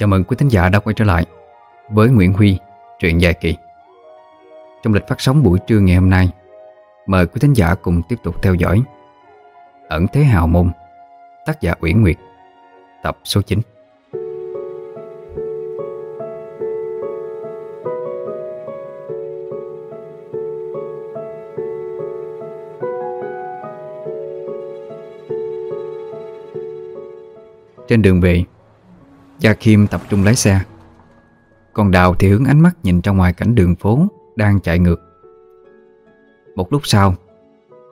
Chào mừng quý thính giả đã quay trở lại với Nguyễn Huy, truyện dài kỳ. Trong lịch phát sóng buổi trưa ngày hôm nay, mời quý thính giả cùng tiếp tục theo dõi Ẩn Thế Hào Môn, tác giả Uyển Nguyệt, tập số 9. Trên đường về Gia Kim tập trung lái xe. Còn Đào thì hướng ánh mắt nhìn ra ngoài cảnh đường phố Đang chạy ngược. Một lúc sau,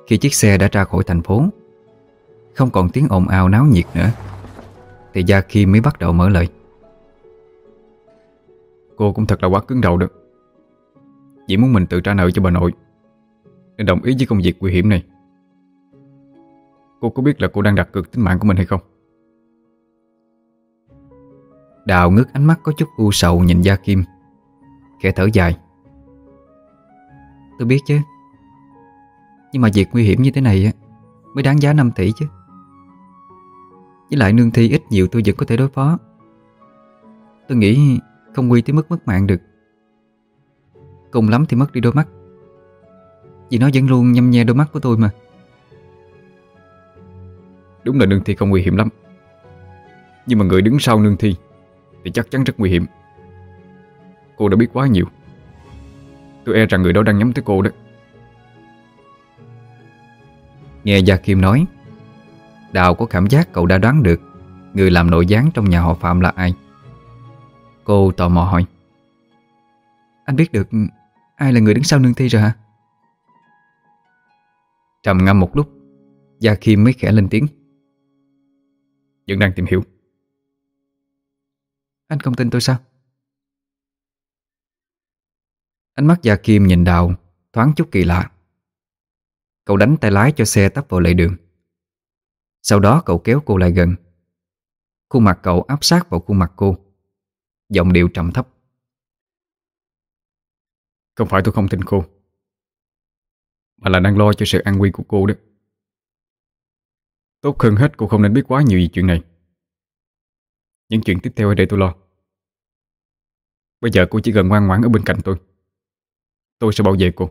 Khi chiếc xe đã ra khỏi thành phố, Không còn tiếng ồn ào náo nhiệt nữa, Thì Gia Kim mới bắt đầu mở lời. Cô cũng thật là quá cứng đầu đó. Chỉ muốn mình tự trả nợ cho bà nội, Nên đồng ý với công việc nguy hiểm này. Cô có biết là cô đang đặt cược tính mạng của mình hay không? Đào ngước ánh mắt có chút u sầu nhìn Gia Kim. Khẽ thở dài. Tôi biết chứ. Nhưng mà việc nguy hiểm như thế này Mới đáng giá 5 tỷ chứ. Với lại nương thi ít nhiều tôi vẫn có thể đối phó. Tôi nghĩ không nguy tới mức mất mạng được. Cùng lắm thì mất đi đôi mắt. Vì nó vẫn luôn nhâm nhe đôi mắt của tôi mà. Đúng là nương thi không nguy hiểm lắm. Nhưng mà người đứng sau nương thi thì chắc chắn rất nguy hiểm. Cô đã biết quá nhiều. Tôi e rằng người đó đang nhắm tới cô đó. Nghe Gia Kim nói, Đào có cảm giác cậu đã đoán được Người làm nội gián trong nhà họ Phạm là ai. Cô tò mò hỏi, Anh biết được Ai là người đứng sau nương thi rồi hả? Trầm ngâm một lúc, Gia Kim mới khẽ lên tiếng, Vẫn đang tìm hiểu anh không tin tôi sao? Ánh mắt Gia Kim nhìn Đào, thoáng chút kỳ lạ. Cậu đánh tay lái cho xe tấp vào lề đường. Sau đó cậu kéo cô lại gần. Khuôn mặt cậu áp sát vào khuôn mặt cô. Giọng điệu trầm thấp. Không phải tôi không tin cô, Mà là đang lo cho sự an nguy của cô đó Tốt hơn hết cô không nên biết quá nhiều về chuyện này những chuyện tiếp theo ở đây tôi lo. Bây giờ cô chỉ cần ngoan ngoãn ở bên cạnh tôi. Tôi sẽ bảo vệ cô.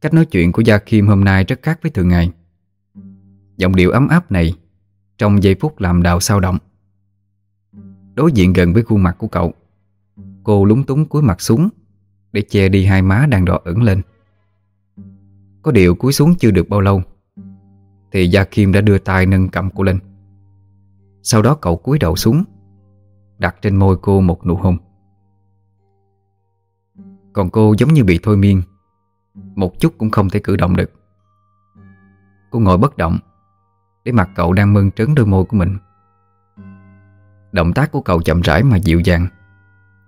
Cách nói chuyện của Gia Kim hôm nay rất khác với thường ngày. Giọng điệu ấm áp này Trong giây phút làm đào sao động. Đối diện gần với khuôn mặt của cậu, Cô lúng túng cúi mặt xuống Để che đi hai má đang đỏ ửng lên. Có điều cúi xuống chưa được bao lâu thì Gia Kim đã đưa tay nâng cầm cô lên. Sau đó cậu cúi đầu xuống, Đặt trên môi cô một nụ hôn. Còn cô giống như bị thôi miên, Một chút cũng không thể cử động được. Cô ngồi bất động, Để mặt cậu đang mơn trớn đôi môi của mình. Động tác của cậu chậm rãi mà dịu dàng,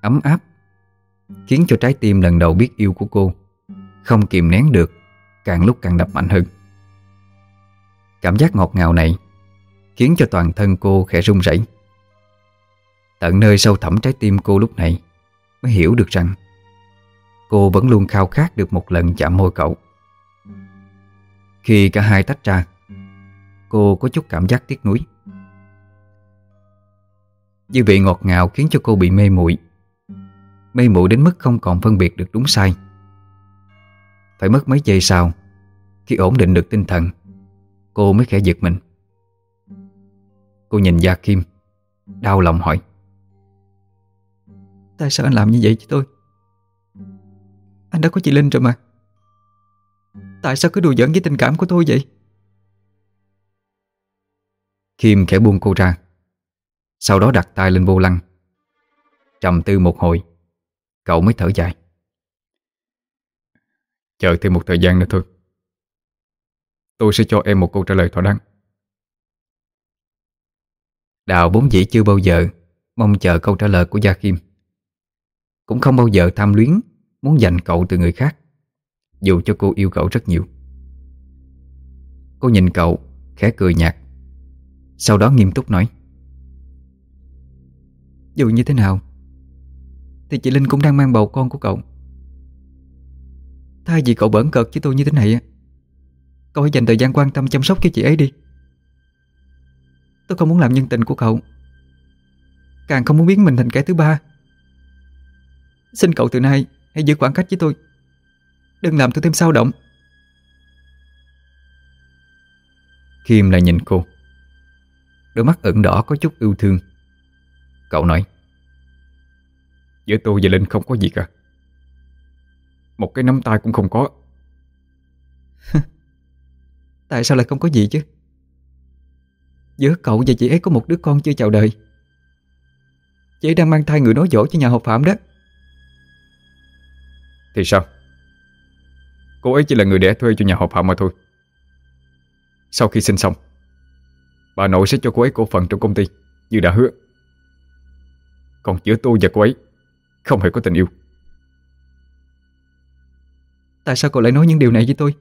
Ấm áp, Khiến cho trái tim lần đầu biết yêu của cô Không kìm nén được, Càng lúc càng đập mạnh hơn. Cảm giác ngọt ngào này Khiến cho toàn thân cô khẽ run rẩy. Tận nơi sâu thẳm trái tim cô lúc này Mới hiểu được rằng Cô vẫn luôn khao khát được một lần chạm môi cậu. Khi cả hai tách ra, Cô có chút cảm giác tiếc nuối. Dư vị ngọt ngào khiến cho cô bị mê muội Mê muội đến mức không còn phân biệt được đúng sai. Phải mất mấy giây sau, Khi ổn định được tinh thần Cô mới khẽ giật mình. Cô nhìn Gia Kim Đau lòng hỏi. Tại sao anh làm như vậy với tôi? Anh đã có chị Linh rồi mà. Tại sao cứ đùa giỡn với tình cảm của tôi vậy? Kim khẽ buông cô ra Sau đó đặt tay lên vô lăng. Trầm tư một hồi Cậu mới thở dài. Chờ thêm một thời gian nữa thôi Tôi sẽ cho em một câu trả lời thỏa đáng. Đào bốn dĩ chưa bao giờ Mong chờ câu trả lời của Gia Kim Cũng không bao giờ tham luyến Muốn giành cậu từ người khác, Dù cho cô yêu cậu rất nhiều. Cô nhìn cậu, Khẽ cười nhạt, Sau đó nghiêm túc nói, Dù như thế nào, Thì chị Linh cũng đang mang bầu con của cậu. Thay vì cậu bẩn cợt với tôi như thế này á Cậu hãy dành thời gian quan tâm chăm sóc cho chị ấy đi. Tôi không muốn làm nhân tình của cậu. Càng không muốn biến mình thành kẻ thứ ba. Xin cậu từ nay Hãy giữ khoảng cách với tôi. Đừng làm tôi thêm sao động. Kim lại nhìn cô. Đôi mắt ửng đỏ có chút yêu thương. Cậu nói Giữa tôi và Linh không có gì cả. Một cái nắm tay cũng không có Tại sao lại không có gì chứ? Giữa cậu và chị ấy có một đứa con chưa chào đời. Chị ấy đang mang thai người nói dỗ cho nhà họ Phạm đó. Thì sao? Cô ấy chỉ là người đẻ thuê cho nhà họ Phạm mà thôi. Sau khi sinh xong Bà nội sẽ cho cô ấy cổ phần trong công ty Như đã hứa. Còn giữa tôi và cô ấy Không hề có tình yêu. Tại sao cậu lại nói những điều này với tôi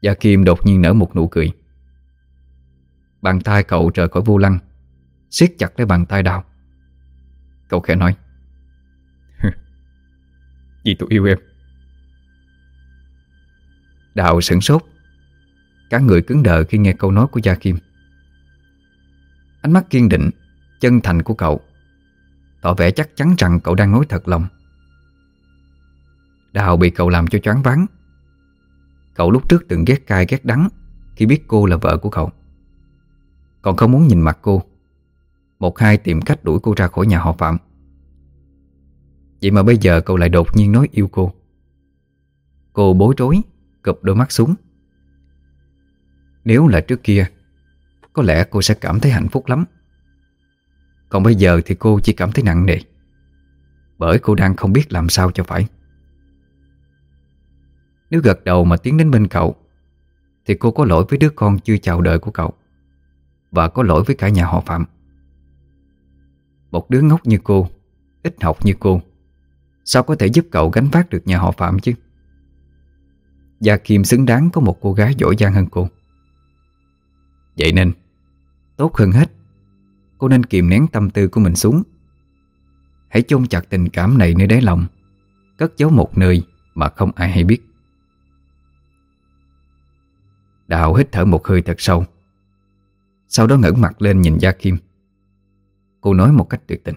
Gia Kim đột nhiên nở một nụ cười. Bàn tay cậu rời khỏi vô lăng, siết chặt lấy bàn tay đào. Cậu khẽ nói Vì tôi yêu em. Đào sửng sốt, Cả người cứng đờ khi nghe câu nói của Gia Kim. Ánh mắt kiên định, Chân thành của cậu, Tỏ vẻ chắc chắn rằng cậu đang nói thật lòng. Đào bị cậu làm cho choáng váng. Cậu lúc trước từng ghét cay ghét đắng Khi biết cô là vợ của cậu. Còn không muốn nhìn mặt cô, Một hai tìm cách đuổi cô ra khỏi nhà họ Phạm. Vậy mà bây giờ cậu lại đột nhiên nói yêu cô. Cô bối rối, Cụp đôi mắt xuống. Nếu là trước kia, Có lẽ cô sẽ cảm thấy hạnh phúc lắm. Còn bây giờ thì cô chỉ cảm thấy nặng nề, Bởi cô đang không biết làm sao cho phải. Nếu gật đầu mà tiến đến bên cậu, Thì cô có lỗi với đứa con chưa chào đời của cậu, Và có lỗi với cả nhà họ Phạm. Một đứa ngốc như cô, Ít học như cô, Sao có thể giúp cậu gánh vác được nhà họ Phạm chứ? Gia Kim xứng đáng có một cô gái giỏi giang hơn cô. Vậy nên, Tốt hơn hết, Cô nên kìm nén tâm tư của mình xuống. Hãy chôn chặt tình cảm này nơi đáy lòng, Cất giấu một nơi Mà không ai hay biết. Đào hít thở một hơi thật sâu. Sau đó ngẩng mặt lên nhìn Gia Kim. Cô nói một cách tuyệt tình.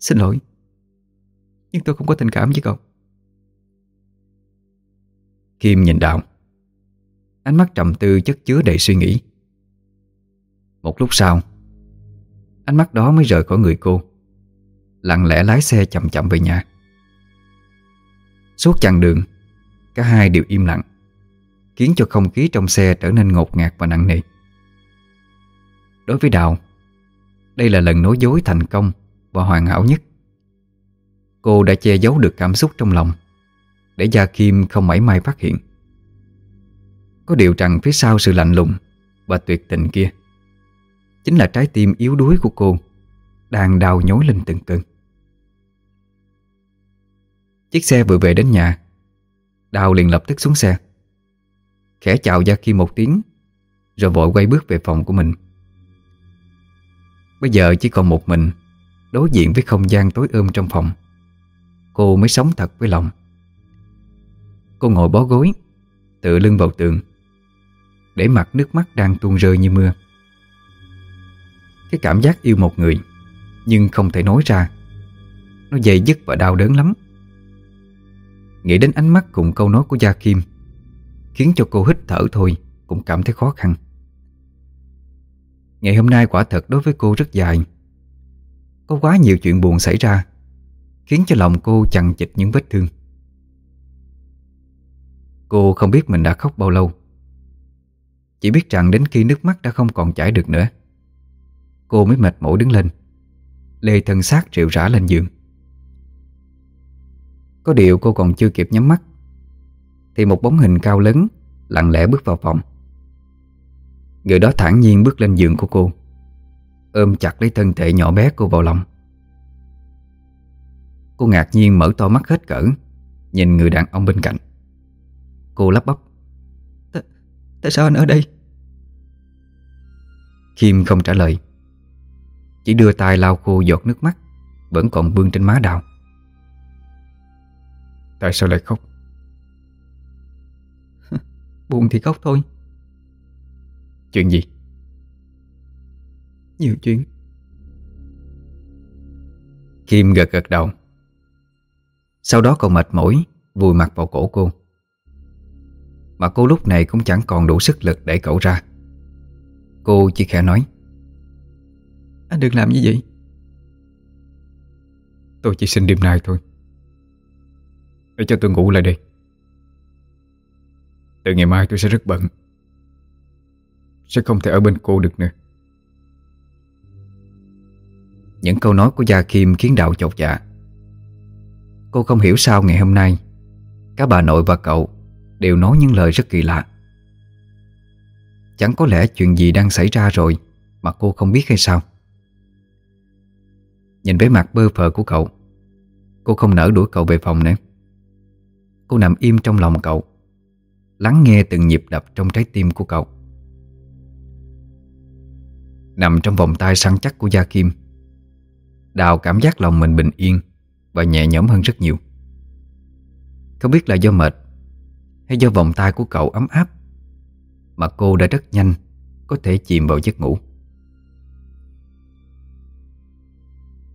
Xin lỗi, Nhưng tôi không có tình cảm với cậu. Kim nhìn Đào Ánh mắt trầm tư chất chứa đầy suy nghĩ. Một lúc sau, Ánh mắt đó mới rời khỏi người cô, Lặng lẽ lái xe chậm chậm về nhà. Suốt chặng đường, Cả hai đều im lặng. Khiến cho không khí trong xe trở nên ngột ngạt và nặng nề. Đối với Đào, Đây là lần nói dối thành công Và hoàn hảo nhất. Cô đã che giấu được cảm xúc trong lòng Để Gia Kim không mảy may phát hiện. Có điều rằng phía sau sự lạnh lùng Và tuyệt tình kia Chính là trái tim yếu đuối của cô Đang đau nhói lên từng cơn. Chiếc xe vừa về đến nhà, Đào liền lập tức xuống xe. Khẽ chào Gia Kim một tiếng, Rồi vội quay bước về phòng của mình. Bây giờ chỉ còn một mình, Đối diện với không gian tối ôm trong phòng. Cô mới sống thật với lòng. Cô ngồi bó gối, Tựa lưng vào tường, Để mặt nước mắt đang tuôn rơi như mưa. Cái cảm giác yêu một người, Nhưng không thể nói ra, Nó dày dứt và đau đớn lắm. Nghĩ đến ánh mắt cùng câu nói của Gia Kim Khiến cho cô hít thở thôi, Cũng cảm thấy khó khăn. Ngày hôm nay quả thật đối với cô rất dài. Có quá nhiều chuyện buồn xảy ra, Khiến cho lòng cô chằng chịch những vết thương. Cô không biết mình đã khóc bao lâu. Chỉ biết rằng đến khi nước mắt đã không còn chảy được nữa, Cô mới mệt mỏi đứng lên, Lê thân xác rượu rã lên giường. Có điều cô còn chưa kịp nhắm mắt thì một bóng hình cao lớn Lặng lẽ bước vào phòng. Người đó thản nhiên bước lên giường của cô Ôm chặt lấy thân thể nhỏ bé cô vào lòng. Cô ngạc nhiên mở to mắt hết cỡ Nhìn người đàn ông bên cạnh. Cô lắp bắp Tại sao anh ở đây? Kim không trả lời. Chỉ đưa tay lau khô giọt nước mắt Vẫn còn vương trên má đào. Tại sao lại khóc Buồn thì khóc thôi. Chuyện gì? Nhiều chuyện. Kim gật gật đầu. Sau đó cậu mệt mỏi Vùi mặt vào cổ cô. Mà cô lúc này cũng chẳng còn đủ sức lực để cậu ra. Cô chỉ khẽ nói. Anh đừng làm như vậy. Tôi chỉ xin đêm nay thôi. Để cho tôi ngủ lại đây từ ngày mai tôi sẽ rất bận. Sẽ không thể ở bên cô được nữa. Những câu nói của Gia Kim khiến Đạo chột dạ. Cô không hiểu sao ngày hôm nay Cả bà nội và cậu Đều nói những lời rất kỳ lạ. Chẳng có lẽ chuyện gì đang xảy ra rồi Mà cô không biết hay sao? Nhìn vẻ mặt bơ phờ của cậu, Cô không nỡ đuổi cậu về phòng nữa. Cô nằm im trong lòng cậu. Lắng nghe từng nhịp đập trong trái tim của cậu. Nằm trong vòng tay săn chắc của Gia Kim, Đào cảm giác lòng mình bình yên Và nhẹ nhõm hơn rất nhiều. Không biết là do mệt Hay do vòng tay của cậu ấm áp Mà cô đã rất nhanh Có thể chìm vào giấc ngủ.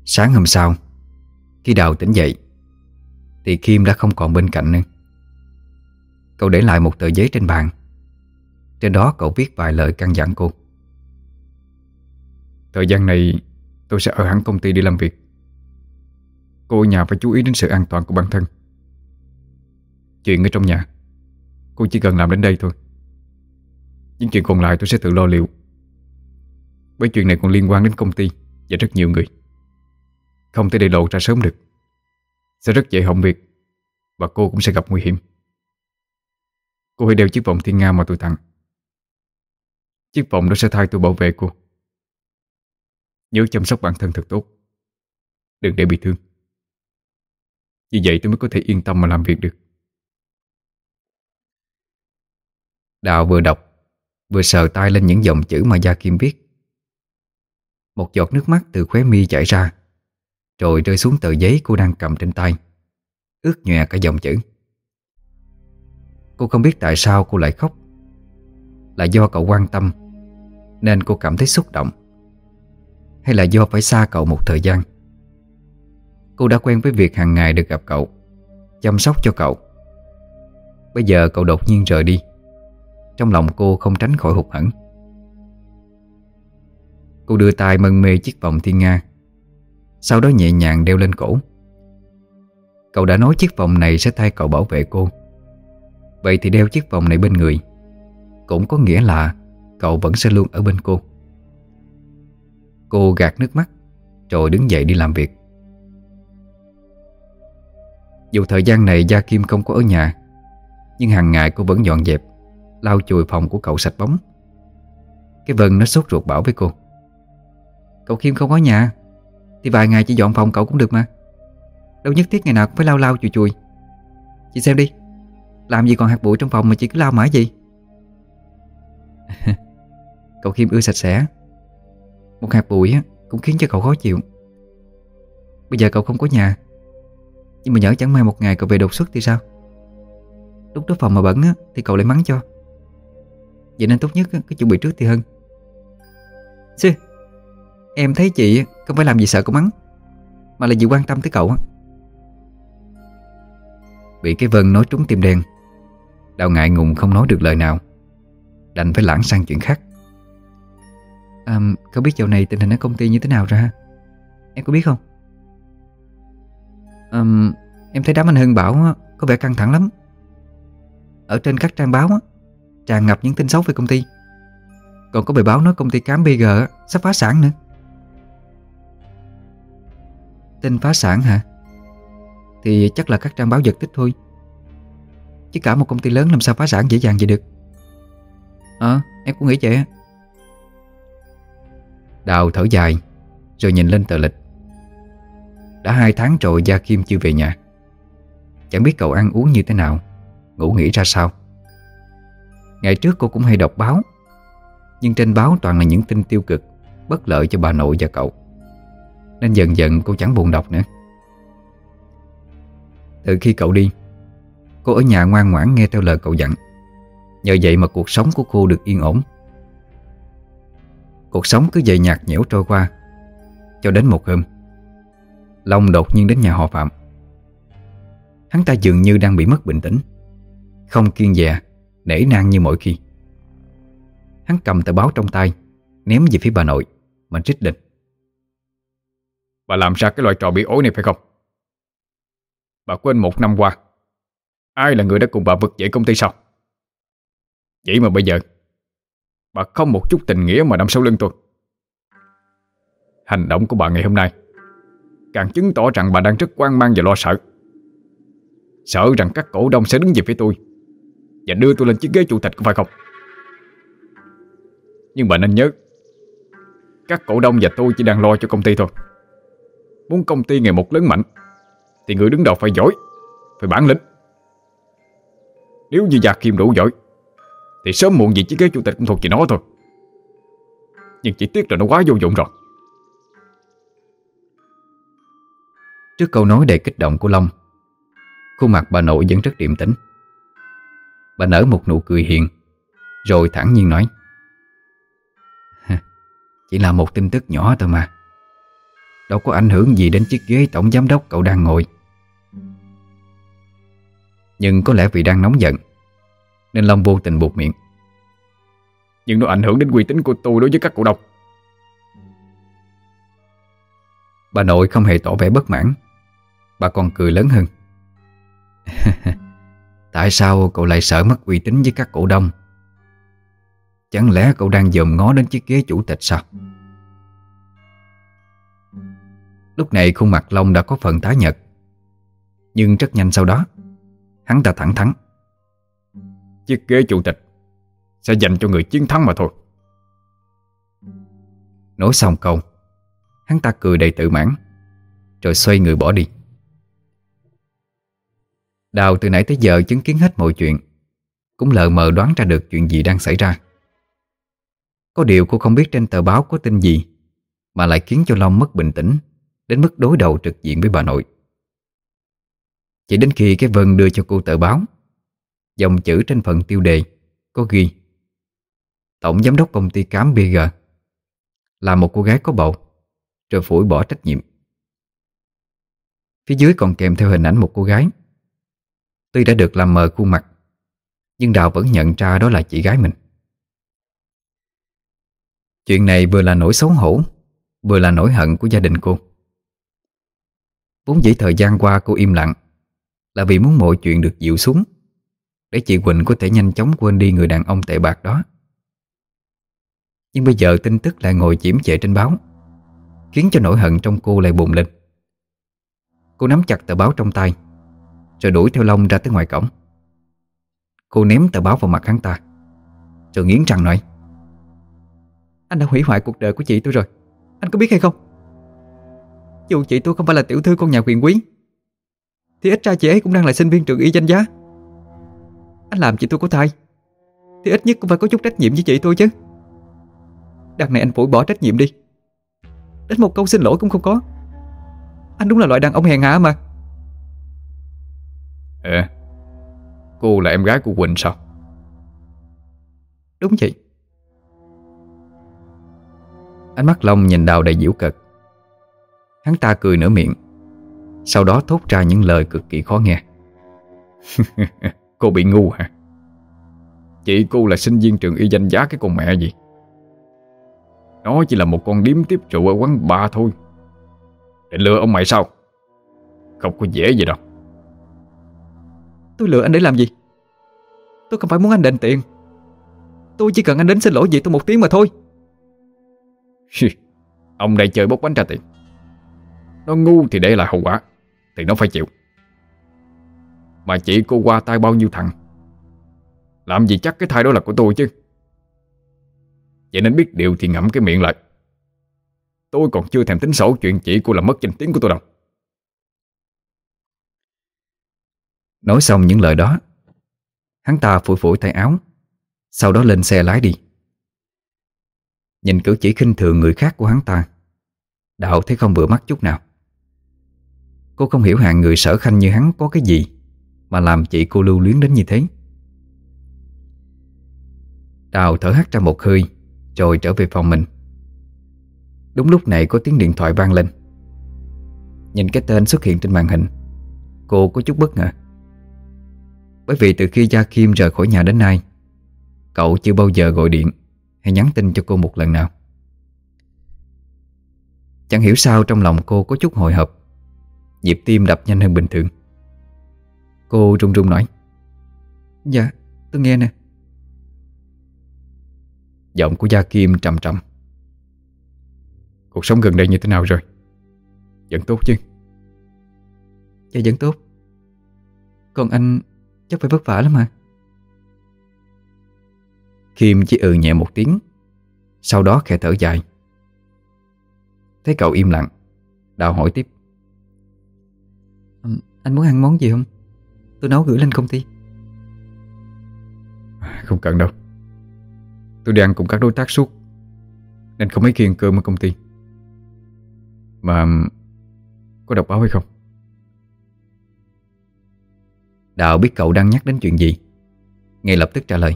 Sáng hôm sau, Khi Đào tỉnh dậy, Thì Kim đã không còn bên cạnh nữa. Cậu để lại một tờ giấy trên bàn. Trên đó cậu viết vài lời căn dặn cô. Thời gian này, tôi sẽ ở hẳn công ty đi làm việc. Cô ở nhà phải chú ý đến sự an toàn của bản thân. Chuyện ở trong nhà, Cô chỉ cần làm đến đây thôi. Những chuyện còn lại tôi sẽ tự lo liệu. Bởi chuyện này còn liên quan đến công ty Và rất nhiều người. Không thể để lộ ra sớm được. Sẽ rất dễ hỏng việc Và cô cũng sẽ gặp nguy hiểm. Cô hãy đeo chiếc vòng thiên nga mà tôi tặng. Chiếc vòng đó sẽ thay tôi bảo vệ cô. Nhớ chăm sóc bản thân thật tốt. Đừng để bị thương. Như vậy tôi mới có thể yên tâm mà làm việc được. Đào vừa đọc, Vừa sờ tay lên những dòng chữ mà Gia Kim viết. Một giọt nước mắt từ khóe mi chảy ra, Rồi rơi xuống tờ giấy cô đang cầm trên tay. Ướt nhòe cả dòng chữ. Cô không biết tại sao cô lại khóc. Là do cậu quan tâm, Nên cô cảm thấy xúc động. Hay là do phải xa cậu một thời gian? Cô đã quen với việc hàng ngày được gặp cậu, Chăm sóc cho cậu. Bây giờ cậu đột nhiên rời đi. Trong lòng cô không tránh khỏi hụt hẫng. Cô đưa tay mân mê chiếc vòng thiên nga, Sau đó nhẹ nhàng đeo lên cổ. Cậu đã nói chiếc vòng này sẽ thay cậu bảo vệ cô. Vậy thì đeo chiếc vòng này bên người. Cũng có nghĩa là Cậu vẫn sẽ luôn ở bên cô. Cô gạt nước mắt, Rồi đứng dậy đi làm việc. Dù thời gian này Gia Kim không có ở nhà, Nhưng hàng ngày cô vẫn dọn dẹp, Lau chùi phòng của cậu sạch bóng. Cái Vân nó sốt ruột bảo với cô. Cậu Kim không có nhà, Thì vài ngày chỉ dọn phòng cậu cũng được mà. Đâu nhất thiết ngày nào cũng phải lau lau chùi chùi. Chị xem đi. Làm gì còn hạt bụi trong phòng mà chị cứ lao mãi gì Cậu khiêm ưa sạch sẽ. Một hạt bụi cũng khiến cho cậu khó chịu. Bây giờ cậu không có nhà Nhưng mà nhỡ chẳng may một ngày cậu về đột xuất thì sao? Lúc đó phòng mà bẩn á, Thì cậu lại mắng cho. Vậy nên tốt nhất cứ chuẩn bị trước thì hơn. Xưa Em thấy chị không phải làm gì sợ cậu mắng Mà là vì quan tâm tới cậu á. Bị cái Vân nói trúng tim đen Đào ngại ngùng không nói được lời nào. Đành phải lãng sang chuyện khác. À, Không biết dạo này tình hình ở công ty như thế nào ra? Em có biết không? À, Em thấy đám anh Hưng bảo Có vẻ căng thẳng lắm. Ở trên các trang báo Tràn ngập những tin xấu về công ty. Còn có bài báo nói công ty cám BG Sắp phá sản nữa. Tin phá sản hả? Thì chắc là các trang báo giật tích thôi. Chứ cả một công ty lớn làm sao phá sản dễ dàng vậy được? Ờ em cũng nghĩ vậy Đào thở dài, Rồi nhìn lên tờ lịch. Đã hai tháng rồi Gia Kim chưa về nhà. Chẳng biết cậu ăn uống như thế nào, Ngủ nghỉ ra sao. Ngày trước cô cũng hay đọc báo, Nhưng trên báo toàn là những tin tiêu cực, Bất lợi cho bà nội và cậu. Nên dần dần cô chẳng buồn đọc nữa. Từ khi cậu đi Cô ở nhà ngoan ngoãn nghe theo lời cậu dặn. Nhờ vậy mà cuộc sống của cô được yên ổn. Cuộc sống cứ dày nhạt nhẽo trôi qua, Cho đến một hôm, Long đột nhiên đến nhà họ Phạm. Hắn ta dường như đang bị mất bình tĩnh, Không kiên dè, Nể nang như mọi khi. Hắn cầm tờ báo trong tay, Ném về phía bà nội, Mà trích định Bà làm ra cái loại trò bị ối này phải không? Bà quên một năm qua Ai là người đã cùng bà vực dậy công ty sao Vậy mà bây giờ, Bà không một chút tình nghĩa mà nằm sau lưng tôi. Hành động của bà ngày hôm nay Càng chứng tỏ rằng bà đang rất quan mang và lo sợ. Sợ rằng các cổ đông sẽ đứng về phía tôi Và đưa tôi lên chiếc ghế chủ tịch có phải không? Nhưng bà nên nhớ, Các cổ đông và tôi chỉ đang lo cho công ty thôi. Muốn công ty ngày một lớn mạnh, Thì người đứng đầu phải giỏi, Phải bản lĩnh. Nếu như Gia Kim đủ giỏi, Thì sớm muộn gì chiếc ghế chủ tịch cũng thuộc về nó thôi. Nhưng chỉ tiếc là nó quá vô dụng rồi. Trước câu nói đầy kích động của Long, Khuôn mặt bà nội vẫn rất điềm tĩnh. Bà nở một nụ cười hiền, Rồi thẳng nhiên nói Chỉ là một tin tức nhỏ thôi mà. Đâu có ảnh hưởng gì đến chiếc ghế tổng giám đốc cậu đang ngồi. Nhưng có lẽ vì đang nóng giận, Nên Long vô tình buộc miệng. Nhưng nó ảnh hưởng đến uy tín của tôi đối với các cổ đông Bà nội không hề tỏ vẻ bất mãn. Bà còn cười lớn hơn. Tại sao cậu lại sợ mất uy tín với các cổ đông? Chẳng lẽ cậu đang dòm ngó đến chiếc ghế chủ tịch sao? Lúc này khuôn mặt Long đã có phần tái nhật Nhưng rất nhanh sau đó Hắn ta thẳng thắn. Chiếc ghế chủ tịch Sẽ dành cho người chiến thắng mà thôi. Nói xong câu Hắn ta cười đầy tự mãn Rồi xoay người bỏ đi. Đào từ nãy tới giờ chứng kiến hết mọi chuyện Cũng lờ mờ đoán ra được chuyện gì đang xảy ra. Có điều cô không biết trên tờ báo có tin gì Mà lại khiến cho Long mất bình tĩnh Đến mức đối đầu trực diện với bà nội chỉ đến khi cái Vân đưa cho cô tờ báo, Dòng chữ trên phần tiêu đề Có ghi, Tổng giám đốc công ty cám BG Là một cô gái có bầu, Rồi phủi bỏ trách nhiệm. Phía dưới còn kèm theo hình ảnh một cô gái. Tuy đã được làm mờ khuôn mặt, Nhưng Đào vẫn nhận ra đó là chị gái mình. Chuyện này vừa là nỗi xấu hổ, Vừa là nỗi hận của gia đình cô. Vốn dĩ thời gian qua cô im lặng là vì muốn mọi chuyện được dịu xuống, Để chị Quỳnh có thể nhanh chóng quên đi người đàn ông tệ bạc đó. Nhưng bây giờ tin tức lại ngồi chiếm trệ trên báo, Khiến cho nỗi hận trong cô lại bùng lên. Cô nắm chặt tờ báo trong tay, Rồi đuổi theo Long ra tới ngoài cổng. Cô ném tờ báo vào mặt hắn ta, Rồi nghiến răng nói, Anh đã hủy hoại cuộc đời của chị tôi rồi, Anh có biết hay không? Dù chị tôi không phải là tiểu thư con nhà quyền quý thì ít ra chị ấy cũng đang là sinh viên trường y danh giá. Anh làm chị tôi có thai. Thì ít nhất cũng phải có chút trách nhiệm với chị tôi chứ. Đằng này anh phủi bỏ trách nhiệm đi. Đến một câu xin lỗi cũng không có. Anh đúng là loại đàn ông hèn hạ mà. Ờ Cô là em gái của Quỳnh sao? Đúng vậy Ánh mắt Long nhìn đào đầy diễu cợt. Hắn ta cười nửa miệng Sau đó thốt ra những lời cực kỳ khó nghe. Cô bị ngu hả? Chị cô là sinh viên trường y danh giá cái con mẹ gì? Nó chỉ là một con điếm tiếp rượu ở quán bar thôi. Để lừa ông mày sao? Không có dễ gì đâu. Tôi lừa anh để làm gì? Tôi không phải muốn anh đền tiền. Tôi chỉ cần anh đến xin lỗi gì tôi một tiếng mà thôi. Ông đây chơi bốc bánh trả tiền. Nó ngu thì để lại hậu quả thì nó phải chịu. Mà chị cô qua tay bao nhiêu thằng? Làm gì chắc cái thai đó là của tôi chứ? Vậy nên biết điều thì ngậm cái miệng lại. Tôi còn chưa thèm tính sổ chuyện chị cô làm mất danh tiếng của tôi đâu. Nói xong những lời đó, Hắn ta phủi phủi tay áo, Sau đó lên xe lái đi. Nhìn cử chỉ khinh thường người khác của hắn ta, Đạo thấy không vừa mắt chút nào. Cô không hiểu hạng người sở khanh như hắn có cái gì, Mà làm chị cô lưu luyến đến như thế. Đào thở hắt ra một hơi, Rồi trở về phòng mình. Đúng lúc này có tiếng điện thoại vang lên. Nhìn cái tên xuất hiện trên màn hình, Cô có chút bất ngờ. Bởi vì từ khi Gia Kim rời khỏi nhà đến nay, Cậu chưa bao giờ gọi điện Hay nhắn tin cho cô một lần nào. Chẳng hiểu sao trong lòng cô có chút hồi hộp. Nhịp tim đập nhanh hơn bình thường. Cô run run nói. Dạ tôi nghe nè. Giọng của Gia Kim trầm trầm. Cuộc sống gần đây như thế nào rồi? Vẫn tốt chứ? Dạ vẫn tốt. Còn anh chắc phải vất vả lắm mà. Kim chỉ ừ nhẹ một tiếng Sau đó khẽ thở dài. Thấy cậu im lặng Đào hỏi tiếp Anh muốn ăn món gì không? Tôi nấu gửi lên công ty. Không cần đâu. Tôi đi ăn cùng các đối tác suốt. Nên không mấy khi ăn cơm ở công ty. Mà Có đọc báo hay không? Đào biết cậu đang nhắc đến chuyện gì? Ngay lập tức trả lời.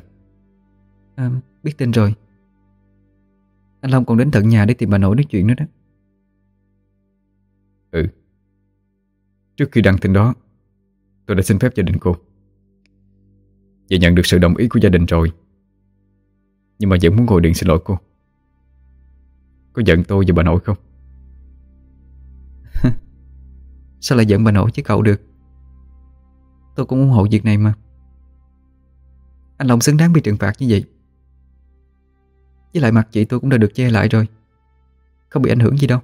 À, Biết tin rồi. Anh Long còn đến tận nhà để tìm bà nội nói chuyện nữa đó Trước khi đăng tin đó, Tôi đã xin phép gia đình cô. Và nhận được sự đồng ý của gia đình rồi. Nhưng mà vẫn muốn gọi điện xin lỗi cô. Có giận tôi và bà nội không? Sao lại giận bà nội chứ cậu được? Tôi cũng ủng hộ việc này mà. Anh Long xứng đáng bị trừng phạt như vậy. Với lại mặt chị tôi cũng đã được che lại rồi. Không bị ảnh hưởng gì đâu.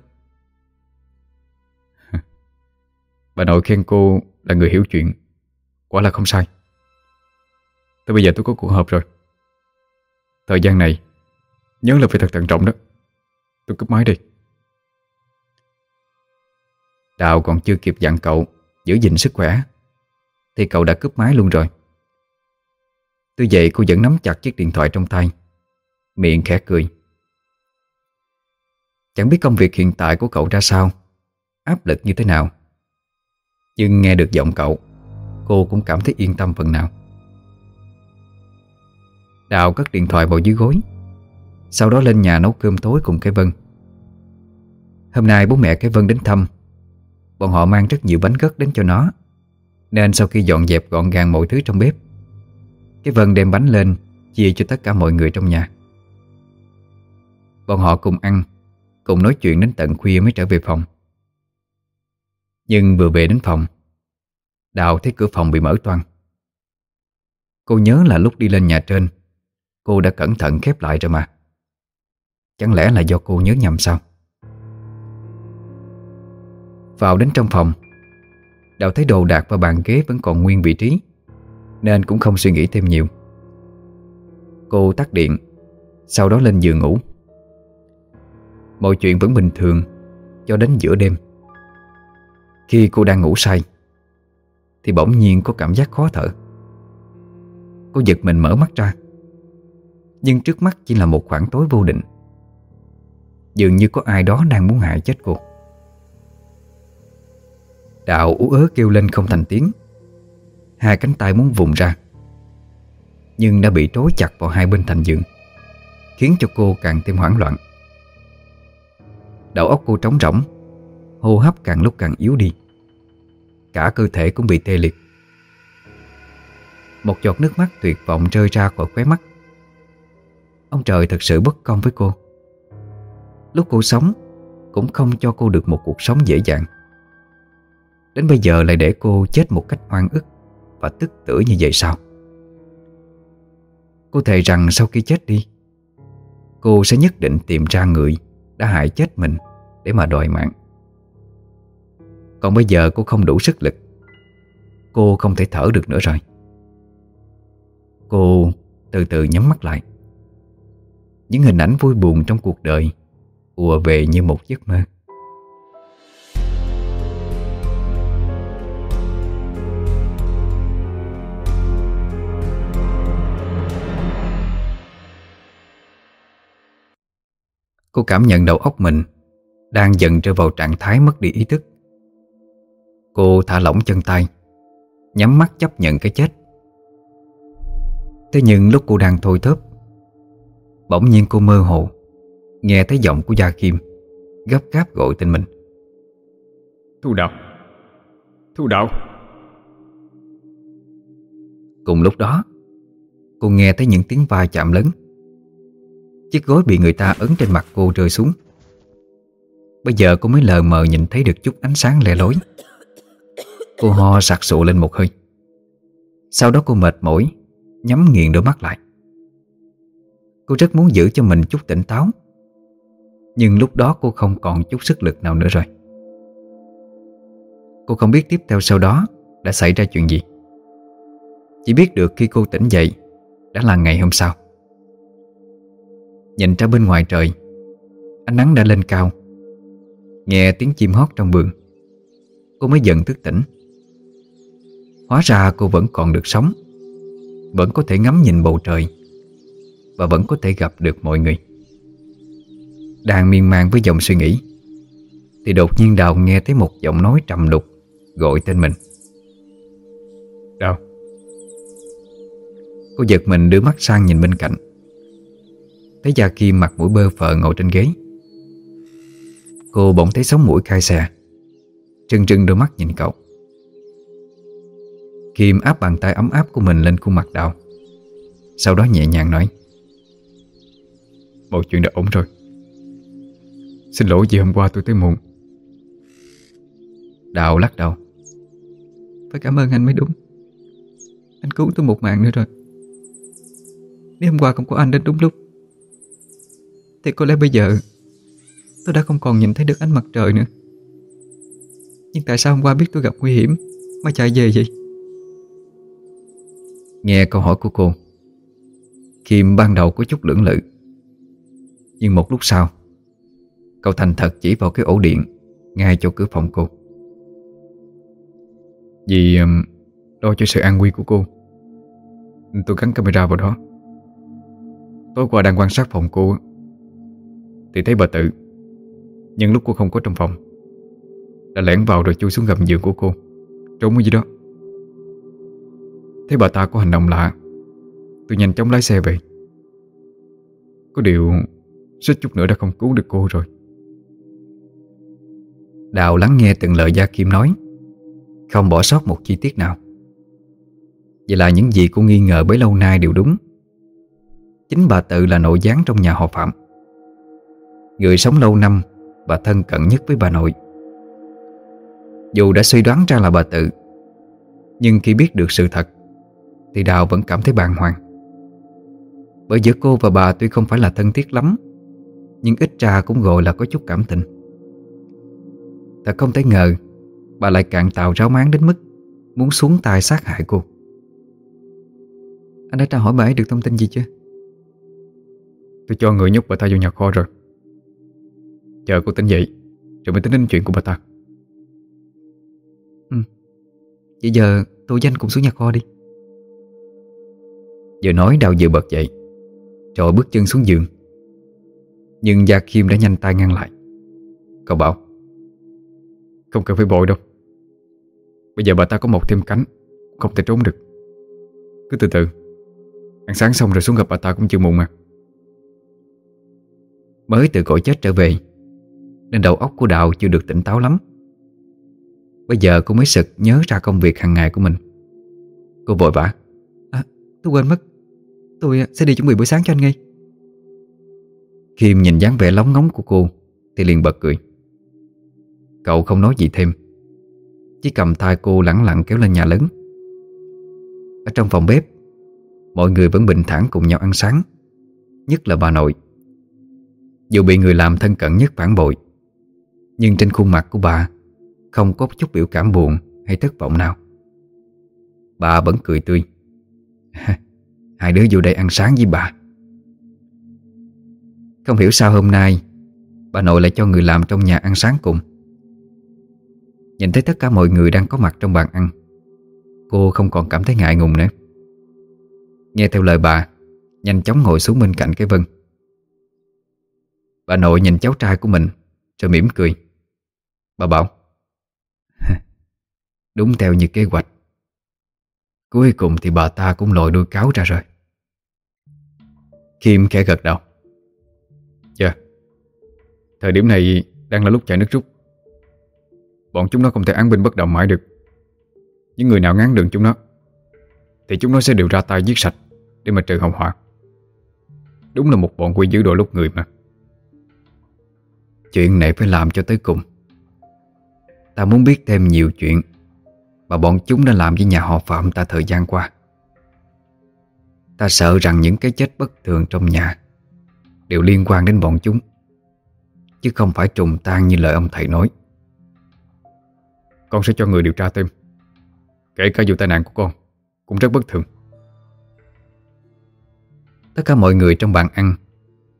Bà nội khen cô là người hiểu chuyện. Quả là không sai. Tới bây giờ tôi có cuộc họp rồi. Thời gian này, Nhớ là phải thật thận trọng đó. Tôi cúp máy đi. Đào còn chưa kịp dặn cậu Giữ gìn sức khỏe, Thì cậu đã cướp máy luôn rồi. Tuy vậy cô vẫn nắm chặt chiếc điện thoại trong tay, Miệng khẽ cười. Chẳng biết công việc hiện tại của cậu ra sao, Áp lực như thế nào. Nhưng nghe được giọng cậu, Cô cũng cảm thấy yên tâm phần nào. Đào cất điện thoại vào dưới gối, Sau đó lên nhà nấu cơm tối cùng cái Vân. Hôm nay bố mẹ cái Vân đến thăm, Bọn họ mang rất nhiều bánh gất đến cho nó, Nên sau khi dọn dẹp gọn gàng mọi thứ trong bếp, Cái Vân đem bánh lên Chia cho tất cả mọi người trong nhà. Bọn họ cùng ăn, Cùng nói chuyện đến tận khuya mới trở về phòng. Nhưng vừa về đến phòng, Đào thấy cửa phòng bị mở toang. Cô nhớ là lúc đi lên nhà trên, Cô đã cẩn thận khép lại rồi mà. Chẳng lẽ là do cô nhớ nhầm sao? Vào đến trong phòng, Đào thấy đồ đạc và bàn ghế vẫn còn nguyên vị trí, Nên cũng không suy nghĩ thêm nhiều. Cô tắt điện, Sau đó lên giường ngủ. Mọi chuyện vẫn bình thường Cho đến giữa đêm. Khi cô đang ngủ say, Thì bỗng nhiên có cảm giác khó thở. Cô giật mình mở mắt ra, Nhưng trước mắt chỉ là một khoảng tối vô định. Dường như có ai đó đang muốn hại chết cô. Đạo ú ớ kêu lên không thành tiếng. Hai cánh tay muốn vùng ra, Nhưng đã bị trói chặt vào hai bên thành giường, Khiến cho cô càng thêm hoảng loạn. Đầu óc cô trống rỗng Hô hấp càng lúc càng yếu đi. Cả cơ thể cũng bị tê liệt. Một giọt nước mắt tuyệt vọng rơi ra khỏi khóe mắt. Ông trời thật sự bất công với cô. Lúc cô sống, Cũng không cho cô được một cuộc sống dễ dàng. Đến bây giờ lại để cô chết một cách oan ức Và tức tử như vậy sao? Cô thề rằng sau khi chết đi, Cô sẽ nhất định tìm ra người Đã hại chết mình Để mà đòi mạng. Còn bây giờ cô không đủ sức lực. Cô không thể thở được nữa rồi. Cô từ từ nhắm mắt lại. Những hình ảnh vui buồn trong cuộc đời ùa về như một giấc mơ. Cô cảm nhận đầu óc mình Đang dần rơi vào trạng thái mất đi ý thức. Cô thả lỏng chân tay Nhắm mắt chấp nhận cái chết. Thế nhưng lúc cô đang thôi thớp Bỗng nhiên cô mơ hồ Nghe thấy giọng của Gia Kim Gấp gáp gọi tên mình. Thu đạo Thu đạo. Cùng lúc đó Cô nghe thấy những tiếng va chạm lớn. Chiếc gối bị người ta ấn trên mặt cô rơi xuống. Bây giờ cô mới lờ mờ nhìn thấy được chút ánh sáng lẻ lối Cô ho sặc sụ lên một hơi. Sau đó cô mệt mỏi, Nhắm nghiền đôi mắt lại. Cô rất muốn giữ cho mình chút tỉnh táo. Nhưng lúc đó cô không còn chút sức lực nào nữa rồi. Cô không biết tiếp theo sau đó Đã xảy ra chuyện gì. Chỉ biết được khi cô tỉnh dậy Đã là ngày hôm sau. Nhìn ra bên ngoài trời, Ánh nắng đã lên cao. Nghe tiếng chim hót trong vườn. Cô mới dần thức tỉnh. Hóa ra cô vẫn còn được sống. Vẫn có thể ngắm nhìn bầu trời. Và vẫn có thể gặp được mọi người. Đang miên man với dòng suy nghĩ Thì đột nhiên Đào nghe thấy một giọng nói trầm đục Gọi tên mình. Đào. Cô giật mình đưa mắt sang nhìn bên cạnh. Thấy Gia Kim mặt mũi bơ phờ ngồi trên ghế. Cô bỗng thấy sống mũi khai xe Trừng trừng đôi mắt nhìn cậu Kim áp bàn tay ấm áp của mình lên khuôn mặt đào. Sau đó nhẹ nhàng nói, Mọi chuyện đã ổn rồi. Xin lỗi vì hôm qua tôi tới muộn. Đào lắc đầu. Phải cảm ơn anh mới đúng. Anh cứu tôi một mạng nữa rồi. Nếu hôm qua không có anh đến đúng lúc, Thì có lẽ bây giờ Tôi đã không còn nhìn thấy được ánh mặt trời nữa. Nhưng tại sao hôm qua biết tôi gặp nguy hiểm Mà chạy về vậy? Nghe câu hỏi của cô. Kim ban đầu có chút lưỡng lự. Nhưng một lúc sau, Cậu thành thật chỉ vào cái ổ điện Ngay chỗ cửa phòng cô. Vì đo lo cho sự an nguy của cô, Tôi gắn camera vào đó. Tối qua đang quan sát phòng cô, Thì thấy bà tự. Nhưng lúc cô không có trong phòng, Đã lẻn vào rồi chui xuống gầm giường của cô, Trốn ở dưới đó. Thấy bà ta có hành động lạ, Tôi nhanh chóng lái xe về. Có điều, Suýt chút nữa đã không cứu được cô rồi. Đào lắng nghe từng lời Gia Kim nói, Không bỏ sót một chi tiết nào. Vậy là những gì cô nghi ngờ bấy lâu nay đều đúng. Chính bà tự là nội gián trong nhà họ Phạm. Người sống lâu năm, bà thân cận nhất với bà nội. Dù đã suy đoán ra là bà tự, Nhưng khi biết được sự thật thì Đào vẫn cảm thấy bàng hoàng. Bởi giữa cô và bà tuy không phải là thân thiết lắm Nhưng ít ra cũng gọi là có chút cảm tình. Thật không thể ngờ Bà lại càng tạo ráo máng đến mức Muốn xuống tay sát hại cô. Anh đã tra hỏi bà ấy được thông tin gì chưa? Tôi cho người nhốt bà ta vô nhà kho rồi. Chờ cô tỉnh dậy Rồi mới tính đến chuyện của bà ta. Ừ. Vậy giờ tôi danh cùng xuống nhà kho đi Vừa nói đau vừa bật dậy. Rồi bước chân xuống giường. Nhưng Gia Kim đã nhanh tay ngăn lại. Cậu bảo, Không cần phải bội đâu. Bây giờ bà ta có một thêm cánh, Không thể trốn được. Cứ từ từ. Ăn sáng xong rồi xuống gặp bà ta cũng chưa muộn mà. Mới từ cõi chết trở về, Nên đầu óc của đạo chưa được tỉnh táo lắm. Bây giờ cô mới sực nhớ ra công việc hàng ngày của mình. Cô vội vã À tôi quên mất Tôi à, sẽ đi chuẩn bị bữa sáng cho anh ngay. Kim nhìn dáng vẻ lóng ngóng của cô, Thì liền bật cười. Cậu không nói gì thêm. Chỉ cầm tay cô lẳng lặng kéo lên nhà lớn. Ở trong phòng bếp, Mọi người vẫn bình thản cùng nhau ăn sáng, Nhất là bà nội. Dù bị người làm thân cận nhất phản bội, Nhưng trên khuôn mặt của bà Không có chút biểu cảm buồn Hay thất vọng nào. Bà vẫn cười tươi. Hai đứa vô đây ăn sáng với bà. Không hiểu sao hôm nay, Bà nội lại cho người làm trong nhà ăn sáng cùng. Nhìn thấy tất cả mọi người đang có mặt trong bàn ăn, Cô không còn cảm thấy ngại ngùng nữa. Nghe theo lời bà, Nhanh chóng ngồi xuống bên cạnh cái Vân. Bà nội nhìn cháu trai của mình, Rồi mỉm cười. Bà bảo, Đúng theo như kế hoạch. Cuối cùng thì bà ta cũng lội đuôi cáo ra rồi Kim khẽ gật đầu. Dạ. Thời điểm này Đang là lúc chạy nước rút. Bọn chúng nó không thể án binh bất động mãi được. Những người nào ngán đường chúng nó, Thì chúng nó sẽ đều ra tay giết sạch Để mà trừ hậu họa. Đúng là một bọn quỷ dữ đội lúc người mà. Chuyện này phải làm cho tới cùng. Ta muốn biết thêm nhiều chuyện mà bọn chúng đã làm với nhà họ Phạm ta thời gian qua. Ta sợ rằng những cái chết bất thường trong nhà Đều liên quan đến bọn chúng, Chứ không phải trùng tan như lời ông thầy nói. Con sẽ cho người điều tra thêm, Kể cả vụ tai nạn của con Cũng rất bất thường. Tất cả mọi người trong bàn ăn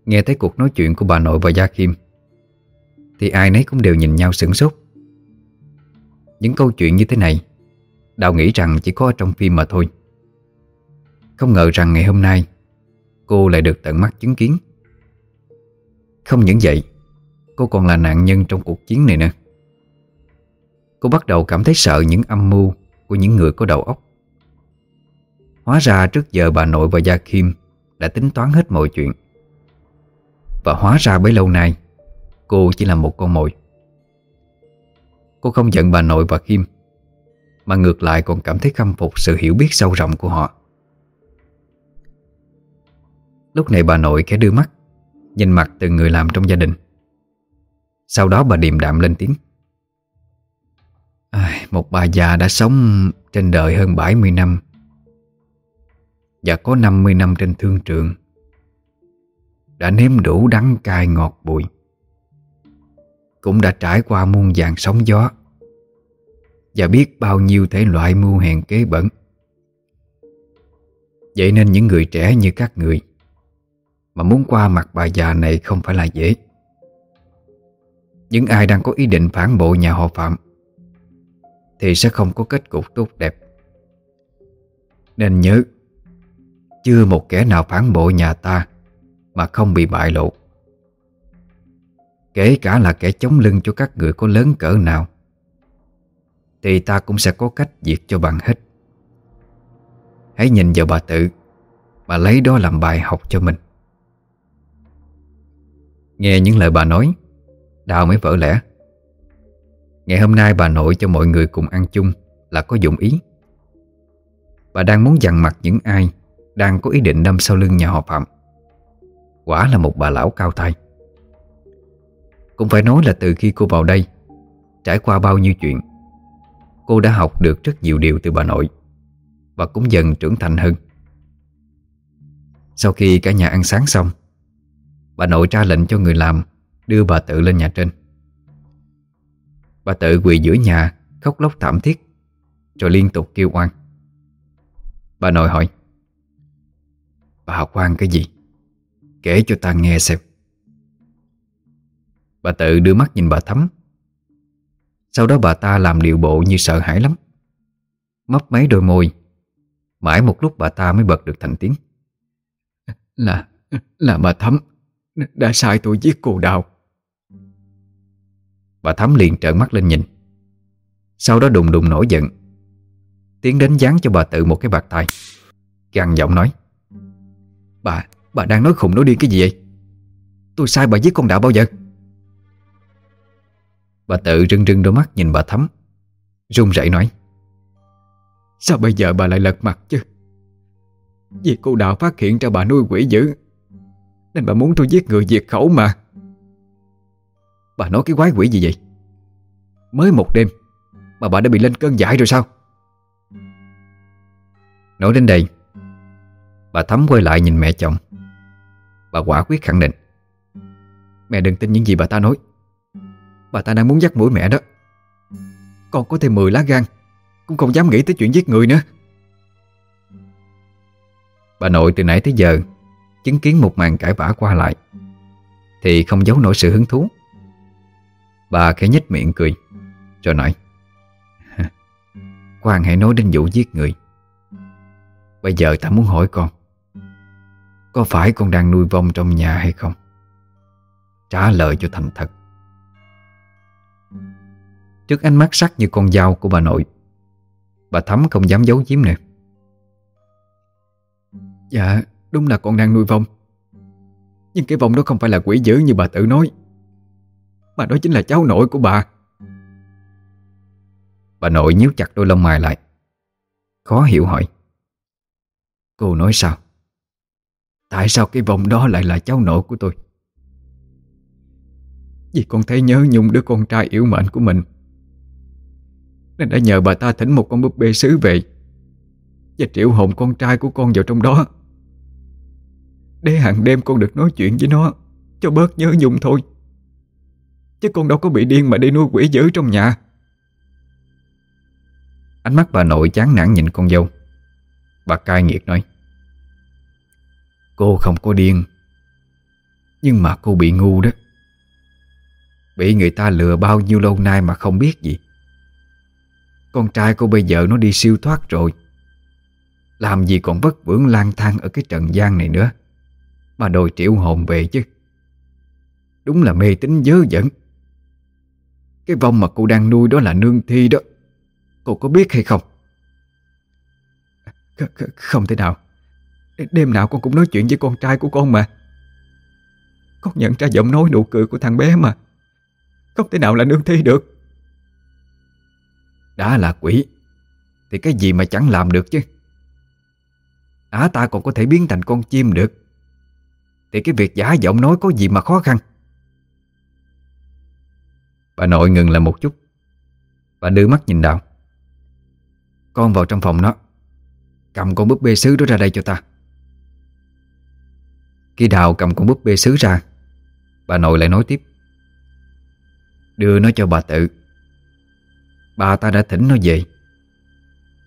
Nghe thấy cuộc nói chuyện của bà nội và Gia Kim, Thì ai nấy cũng đều nhìn nhau sửng sốt. Những câu chuyện như thế này Đào nghĩ rằng chỉ có ở trong phim mà thôi. Không ngờ rằng ngày hôm nay, Cô lại được tận mắt chứng kiến. Không những vậy, Cô còn là nạn nhân trong cuộc chiến này nữa. Cô bắt đầu cảm thấy sợ những âm mưu Của những người có đầu óc. Hóa ra trước giờ bà nội và Gia Kim Đã tính toán hết mọi chuyện. Và hóa ra bấy lâu nay, Cô chỉ là một con mồi. Cô không giận bà nội và Kim. Mà ngược lại còn cảm thấy khâm phục sự hiểu biết sâu rộng của họ. Lúc này bà nội khẽ đưa mắt Nhìn mặt từng người làm trong gia đình. Sau đó bà điềm đạm lên tiếng. À, Một bà già đã sống trên đời hơn 70 năm Và có 50 năm trên thương trường Đã nếm đủ đắng cay ngọt bùi Cũng đã trải qua muôn vàng sóng gió. Và biết bao nhiêu thể loại mưu hèn kế bẩn. Vậy nên những người trẻ như các người Mà muốn qua mặt bà già này không phải là dễ. Những ai đang có ý định phản bội nhà họ Phạm Thì sẽ không có kết cục tốt đẹp. Nên nhớ, Chưa một kẻ nào phản bội nhà ta Mà không bị bại lộ. Kể cả là kẻ chống lưng cho các người có lớn cỡ nào thì ta cũng sẽ có cách diệt cho bằng hết. Hãy nhìn vào bà tự. Bà lấy đó làm bài học cho mình. Nghe những lời bà nói Đào mới vỡ lẽ. Ngày hôm nay bà nội cho mọi người cùng ăn chung Là có dụng ý. Bà đang muốn dằn mặt những ai Đang có ý định đâm sau lưng nhà họ Phạm. Quả là một bà lão cao tay Cũng phải nói là từ khi cô vào đây, Trải qua bao nhiêu chuyện Cô đã học được rất nhiều điều từ bà nội Và cũng dần trưởng thành hơn. Sau khi cả nhà ăn sáng xong, Bà nội ra lệnh cho người làm Đưa bà tự lên nhà trên. Bà tự quỳ giữa nhà, Khóc lóc thảm thiết, Rồi liên tục kêu oan. Bà nội hỏi, Bà học oan cái gì? Kể cho ta nghe xem. Bà tự đưa mắt nhìn bà thắm sau đó bà ta làm điệu bộ như sợ hãi lắm. Mấp mấy đôi môi. Mãi một lúc bà ta mới bật được thành tiếng. Là, là bà Thắm. Đã sai tôi giết cô Đào. Bà Thắm liền trợn mắt lên nhìn. Sau đó đùng đùng nổi giận. Tiến đến dán cho bà tự một cái bạc tay Găng giọng nói. Bà, bà đang nói khùng nói điên cái gì vậy? Tôi sai bà giết con Đạo bao giờ? Bà tự rưng rưng đôi mắt nhìn bà Thắm. Run rẩy nói, Sao bây giờ bà lại lật mặt chứ? Vì cô Đạo phát hiện ra bà nuôi quỷ dữ, Nên bà muốn tôi giết người diệt khẩu mà. Bà nói cái quái quỷ gì vậy? Mới một đêm, Mà bà đã bị lên cơn dại rồi sao? Nói đến đây, Bà Thắm quay lại nhìn mẹ chồng. Bà quả quyết khẳng định, Mẹ đừng tin những gì bà ta nói. Bà ta đang muốn dắt mũi mẹ đó. Con có thêm 10 lá gan, Cũng không dám nghĩ tới chuyện giết người nữa. Bà nội từ nãy tới giờ Chứng kiến một màn cãi vã qua lại, Thì không giấu nổi sự hứng thú. Bà khẽ nhếch miệng cười, Rồi nói Quang hãy nói đến vụ giết người. Bây giờ ta muốn hỏi con, Có phải con đang nuôi vong trong nhà hay không? Trả lời cho thành thật. Trước ánh mắt sắc như con dao của bà nội. Bà Thắm không dám giấu giếm nữa. Dạ đúng là con đang nuôi vong. Nhưng cái vong đó không phải là quỷ dữ như bà tự nói. Mà đó chính là cháu nội của bà. Bà nội nhíu chặt đôi lông mày lại. Khó hiểu hỏi. Cô nói sao? Tại sao cái vòng đó lại là cháu nội của tôi? Vì con thấy nhớ nhung đứa con trai yếu mệnh của mình. Nên đã nhờ bà ta thỉnh một con búp bê sứ về Và triệu hồn con trai của con vào trong đó. Để hàng đêm con được nói chuyện với nó, Cho bớt nhớ nhung thôi. Chứ con đâu có bị điên mà đi nuôi quỷ dữ trong nhà. Ánh mắt bà nội chán nản nhìn con dâu. Bà cai nghiệt nói, Cô không có điên, Nhưng mà cô bị ngu đó. Bị người ta lừa bao nhiêu lâu nay mà không biết gì. Con trai cô bây giờ nó đi siêu thoát rồi. Làm gì còn vất vưởng lang thang ở cái trần gian này nữa. Mà đòi triệu hồn về chứ. Đúng là mê tín dớ dẫn. Cái vong mà cô đang nuôi đó là nương thi đó. Cô có biết hay không? Không thể nào. Đêm nào con cũng nói chuyện với con trai của con mà. Con nhận ra giọng nói nụ cười của thằng bé mà. Không thể nào là nương thi được. Đã là quỷ. Thì cái gì mà chẳng làm được chứ? Á ta còn có thể biến thành con chim được. Thì cái việc giả giọng nói có gì mà khó khăn? Bà nội ngừng lại một chút. Bà đưa mắt nhìn Đào. Con vào trong phòng nó. Cầm con búp bê sứ đó ra đây cho ta. Khi Đào cầm con búp bê sứ ra, Bà nội lại nói tiếp. Đưa nó cho bà tự. Bà ta đã thỉnh nó về.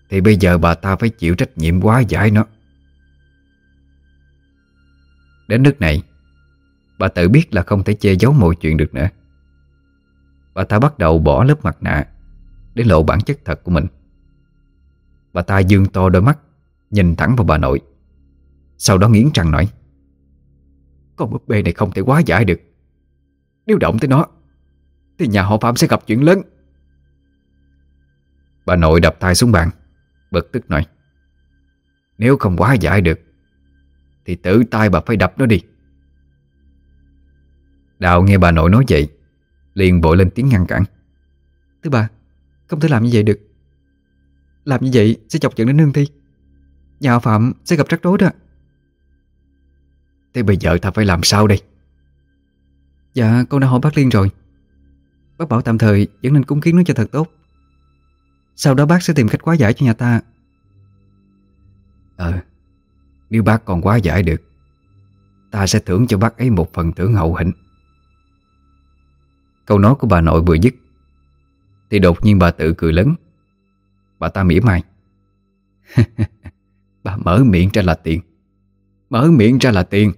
Thì bây giờ bà ta phải chịu trách nhiệm quá giải nó. Đến nước này, Bà tự biết là không thể che giấu mọi chuyện được nữa. Bà ta bắt đầu bỏ lớp mặt nạ Để lộ bản chất thật của mình. Bà ta dương to đôi mắt, Nhìn thẳng vào bà nội. Sau đó nghiến răng nói, Con búp bê này không thể quá giải được. Nếu động tới nó, Thì nhà họ Phạm sẽ gặp chuyện lớn. Bà nội đập tay xuống bàn, Bực tức nói, Nếu không quá giải được, Thì tự tay bà phải đập nó đi. Đào nghe bà nội nói vậy, Liền vội lên tiếng ngăn cản, thứ ba, Không thể làm như vậy được. Làm như vậy sẽ chọc giận đến nương thi. Nhà Phạm sẽ gặp rắc rối đó. Thế bây giờ ta phải làm sao đây? Dạ con đã hỏi bác Liên rồi. Bác bảo tạm thời vẫn nên cúng kiến nó cho thật tốt. Sau đó bác sẽ tìm cách quá giải cho nhà ta. Ờ Nếu bác còn quá giải được, Ta sẽ thưởng cho bác ấy một phần thưởng hậu hĩnh. Câu nói của bà nội vừa dứt, Thì đột nhiên bà tự cười lớn. Bà ta mỉa mai. Bà mở miệng ra là tiền. Mở miệng ra là tiền.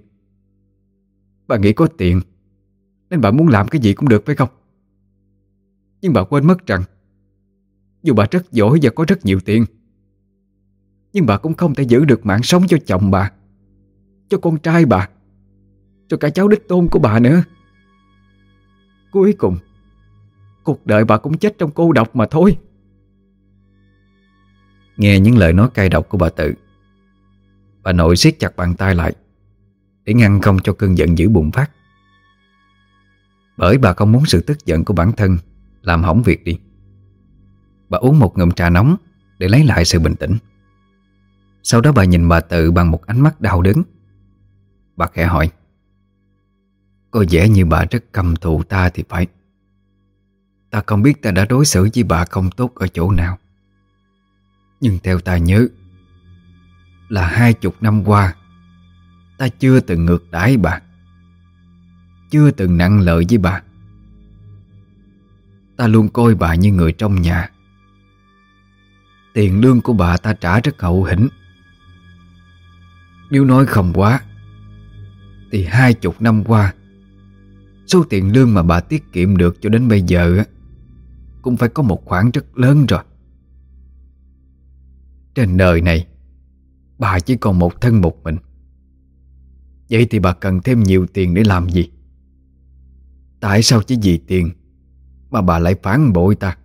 Bà nghĩ có tiền, Nên bà muốn làm cái gì cũng được phải không? Nhưng bà quên mất rằng dù bà rất giỏi và có rất nhiều tiền. Nhưng bà cũng không thể giữ được mạng sống cho chồng bà, Cho con trai bà, Cho cả cháu đích tôn của bà nữa. Cuối cùng, Cuộc đời bà cũng chết trong cô độc mà thôi. Nghe những lời nói cay độc của bà tự, Bà nội siết chặt bàn tay lại, Để ngăn không cho cơn giận dữ bùng phát. Bởi bà không muốn sự tức giận của bản thân Làm hỏng việc đi. Bà uống một ngụm trà nóng Để lấy lại sự bình tĩnh. Sau đó bà nhìn bà tự bằng một ánh mắt đau đớn. Bà khẽ hỏi, Có vẻ như bà rất căm thù ta thì phải. Ta không biết ta đã đối xử với bà không tốt ở chỗ nào. Nhưng theo ta nhớ, Là hai chục năm qua, Ta chưa từng ngược đãi bà, Chưa từng nặng lợi với bà. Ta luôn coi bà như người trong nhà Tiền lương của bà ta trả rất hậu hĩnh Nếu nói không quá, Thì hai chục năm qua, Số tiền lương mà bà tiết kiệm được cho đến bây giờ Cũng phải có một khoản rất lớn rồi. Trên đời này, Bà chỉ còn một thân một mình. Vậy thì bà cần thêm nhiều tiền để làm gì? Tại sao chỉ vì tiền Mà bà lại phản bội ta?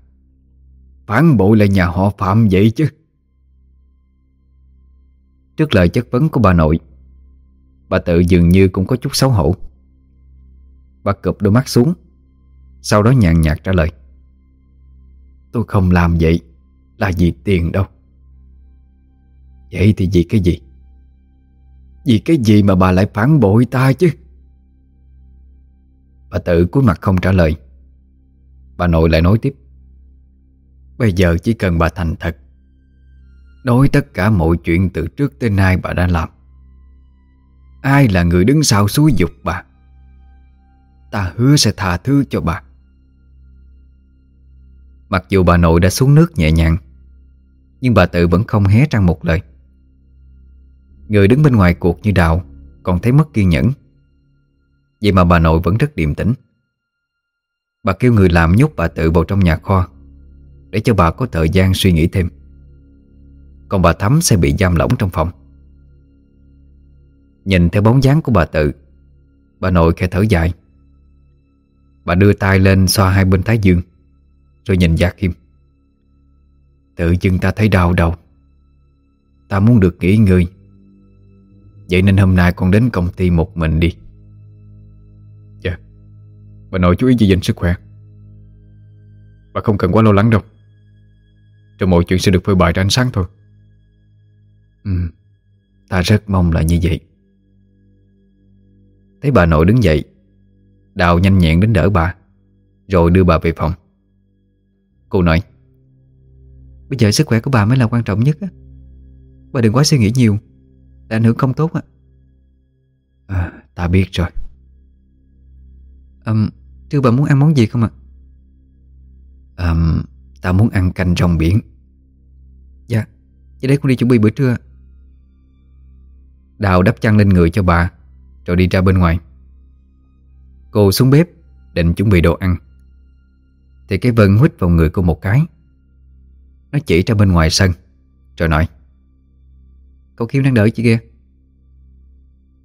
Phản bội lại nhà họ Phạm vậy chứ? Trước lời chất vấn của bà nội, Bà tự dường như cũng có chút xấu hổ. Bà cụp đôi mắt xuống, Sau đó nhàn nhạt trả lời. Tôi không làm vậy Là vì tiền đâu. Vậy thì vì cái gì? Vì cái gì mà bà lại phản bội ta chứ? Bà tự cúi mặt không trả lời. Bà nội lại nói tiếp. Bây giờ chỉ cần bà thành thật. Nói tất cả mọi chuyện từ trước tới nay bà đã làm. Ai là người đứng sau xúi dục bà? Ta hứa sẽ tha thứ cho bà. Mặc dù bà nội đã xuống nước nhẹ nhàng, Nhưng bà tự vẫn không hé răng một lời. Người đứng bên ngoài cuộc như đào, Còn thấy mất kiên nhẫn. Vậy mà bà nội vẫn rất điềm tĩnh. Bà kêu người làm nhốt bà tự vào trong nhà kho. Để cho bà có thời gian suy nghĩ thêm. Còn bà Thắm sẽ bị giam lỏng trong phòng. Nhìn theo bóng dáng của bà tự, Bà nội khẽ thở dài. Bà đưa tay lên xoa hai bên thái dương, Rồi nhìn Gia Kim. Tự dưng ta thấy đau đầu. Ta muốn được nghỉ ngơi. Vậy nên hôm nay con đến công ty một mình đi. Dạ. Bà nội chú ý giữ gìn sức khỏe. Bà không cần quá lo lắng đâu. Rồi mọi chuyện sẽ được phơi bày ra ánh sáng thôi. Ừ Ta rất mong là như vậy. Thấy bà nội đứng dậy Đào nhanh nhẹn đến đỡ bà Rồi đưa bà về phòng. Cô nói Bây giờ sức khỏe của bà mới là quan trọng nhất á. Bà đừng quá suy nghĩ nhiều Đã ảnh hưởng không tốt á. À, Ta biết rồi. À, Trưa bà muốn ăn món gì không ạ? À? à, Ta muốn ăn canh rong biển. Dạ Vậy đấy con đi chuẩn bị bữa trưa. Đào đắp chăn lên người cho bà, Rồi đi ra bên ngoài. Cô xuống bếp, Định chuẩn bị đồ ăn. Thì cái Vân hít vào người cô một cái. Nó chỉ ra bên ngoài sân, Rồi nói Cậu Kim đang đợi chị kia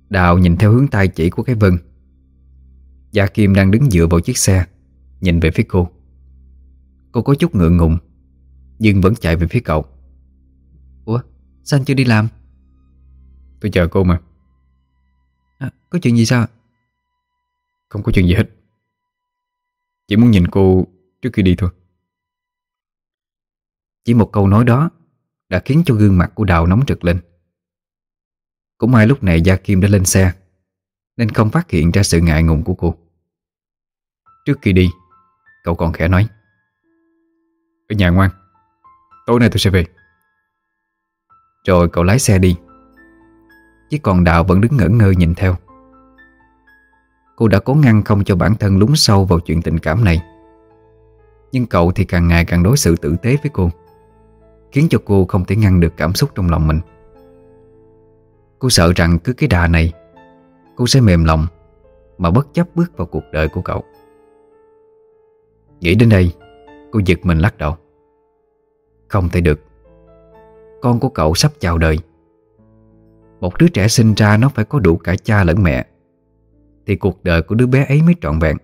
Đào nhìn theo hướng tay chỉ của cái Vân. Gia Kim đang đứng dựa vào chiếc xe, Nhìn về phía cô. Cô có chút ngượng ngùng Nhưng vẫn chạy về phía cậu. Ủa sao anh chưa đi làm? Tôi chờ cô mà. À, Có chuyện gì sao Không có chuyện gì hết. Chỉ muốn nhìn cô trước khi đi thôi. Chỉ một câu nói đó Đã khiến cho gương mặt của Đào nóng rực lên. Cũng may lúc này Gia Kim đã lên xe Nên không phát hiện ra sự ngại ngùng của cô. Trước khi đi Cậu còn khẽ nói ở nhà ngoan. Tối nay tôi sẽ về. Rồi cậu lái xe đi. Chỉ còn Đạo vẫn đứng ngẩn ngơ nhìn theo. Cô đã cố ngăn không cho bản thân lún sâu vào chuyện tình cảm này. Nhưng cậu thì càng ngày càng đối xử tử tế với cô, Khiến cho cô không thể ngăn được cảm xúc trong lòng mình. Cô sợ rằng cứ cái đà này, Cô sẽ mềm lòng Mà bất chấp bước vào cuộc đời của cậu. Nghĩ đến đây, Cô giật mình lắc đầu. Không thể được. Con của cậu sắp chào đời. Một đứa trẻ sinh ra nó phải có đủ cả cha lẫn mẹ. Thì cuộc đời của đứa bé ấy mới trọn vẹn.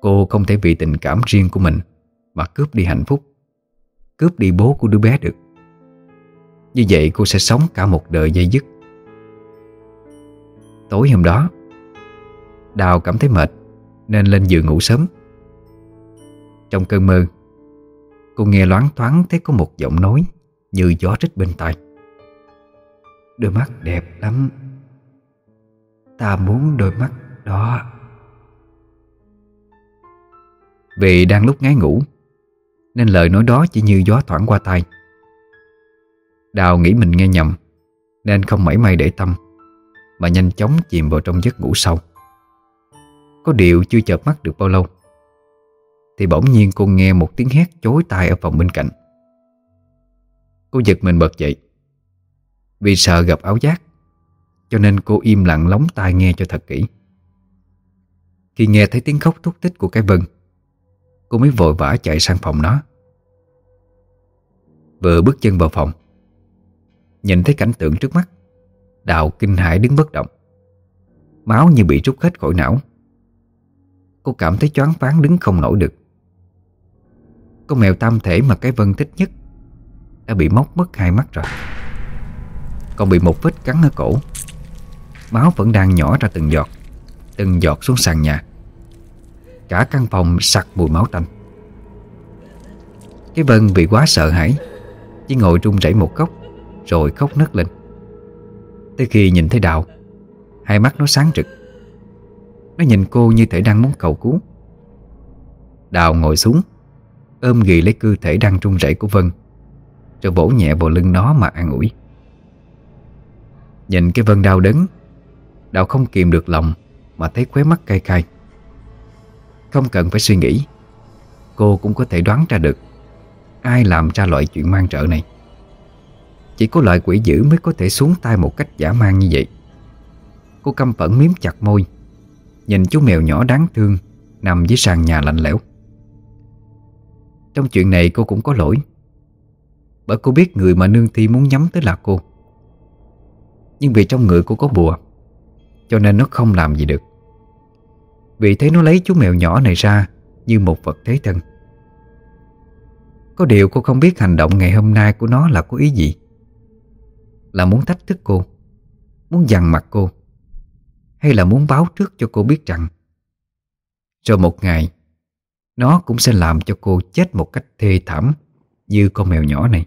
Cô không thể vì tình cảm riêng của mình Mà cướp đi hạnh phúc, Cướp đi bố của đứa bé được. Như vậy cô sẽ sống cả một đời dây dứt. Tối hôm đó, Đào cảm thấy mệt Nên lên giường ngủ sớm. Trong cơn mơ Cô nghe loáng thoáng thấy có một giọng nói Như gió rít bên tai. Đôi mắt đẹp lắm. Ta muốn đôi mắt đó. Vì đang lúc ngái ngủ, Nên lời nói đó chỉ như gió thoảng qua tai. Đào nghĩ mình nghe nhầm, Nên không mảy may để tâm, Mà nhanh chóng chìm vào trong giấc ngủ sâu. Có điều chưa chợp mắt được bao lâu thì bỗng nhiên cô nghe một tiếng hét chối tai ở phòng bên cạnh. Cô giật mình bật dậy. Vì sợ gặp áo giác, Cho nên cô im lặng lóng tai nghe cho thật kỹ. Khi nghe thấy tiếng khóc thúc tích của cái vân, Cô mới vội vã chạy sang phòng nó. Vừa bước chân vào phòng, Nhìn thấy cảnh tượng trước mắt, Đào kinh hãi đứng bất động, Máu như bị rút hết khỏi não. Cô cảm thấy choáng váng, đứng không nổi được. Con mèo tam thể mà cái vân thích nhất. Đã bị móc mất hai mắt rồi. Còn bị một vết cắn ở cổ. Máu vẫn đang nhỏ ra từng giọt Từng giọt xuống sàn nhà. Cả căn phòng sặc mùi máu tanh. Cái Vân bị quá sợ hãi, Chỉ ngồi run rẩy một góc, Rồi khóc nấc lên. Tới khi nhìn thấy Đạo Hai mắt nó sáng rực. Nó nhìn cô như thể đang muốn cầu cứu. Đào ngồi xuống Ôm ghì lấy cơ thể đang run rẩy của Vân. Rồi vỗ nhẹ vào lưng nó mà an ủi. Nhìn cái Vân đau đớn Đào không kìm được lòng Mà thấy khóe mắt cay cay. Không cần phải suy nghĩ, Cô cũng có thể đoán ra được Ai làm ra loại chuyện mang trợ này. Chỉ có loại quỷ dữ mới có thể xuống tay một cách giả man như vậy. Cô căm phẫn miếm chặt môi, Nhìn chú mèo nhỏ đáng thương Nằm dưới sàn nhà lạnh lẽo. Trong chuyện này cô cũng có lỗi. Bởi cô biết người mà nương thi muốn nhắm tới là cô. Nhưng vì trong người cô có bùa, Cho nên nó không làm gì được. Vì thế nó lấy chú mèo nhỏ này ra Như một vật thế thân. Có điều cô không biết hành động ngày hôm nay của nó là có ý gì. Là muốn thách thức cô, Muốn dằn mặt cô, hay là muốn báo trước cho cô biết rằng, Rồi một ngày nó cũng sẽ làm cho cô chết một cách thê thảm Như con mèo nhỏ này.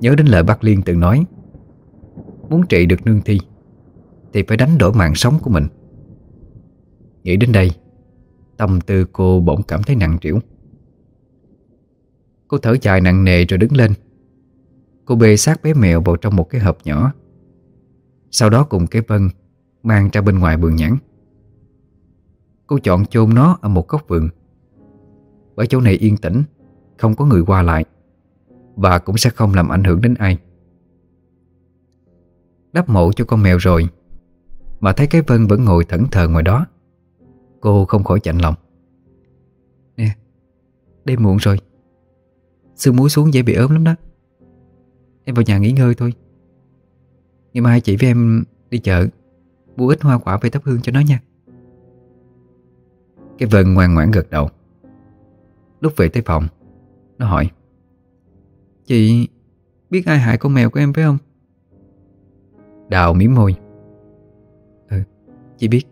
Nhớ đến lời bác Liên từng nói, Muốn trị được nương thi Thì phải đánh đổi mạng sống của mình. Nghĩ đến đây, Tâm tư cô bỗng cảm thấy nặng trĩu. Cô thở dài nặng nề rồi đứng lên. Cô bê xác bé mèo vào trong một cái hộp nhỏ. Sau đó cùng cái vân Mang ra bên ngoài vườn nhãn. Cô chọn chôn nó ở một góc vườn. Bởi chỗ này yên tĩnh, Không có người qua lại. Và cũng sẽ không làm ảnh hưởng đến ai. Đắp mộ cho con mèo rồi, Mà thấy cái Vân vẫn ngồi thẫn thờ ngoài đó. Cô không khỏi chạnh lòng. Nè, Đêm muộn rồi. Sương muối xuống dễ bị ốm lắm đó. Em vào nhà nghỉ ngơi thôi. Ngày mai chị với em đi chợ, Mua ít hoa quả về thắp hương cho nó nha. Cái Vân ngoan ngoãn gật đầu. Lúc về tới phòng Nó hỏi Chị biết ai hại con mèo của em phải không? Đào miếm môi Ừ, chị biết.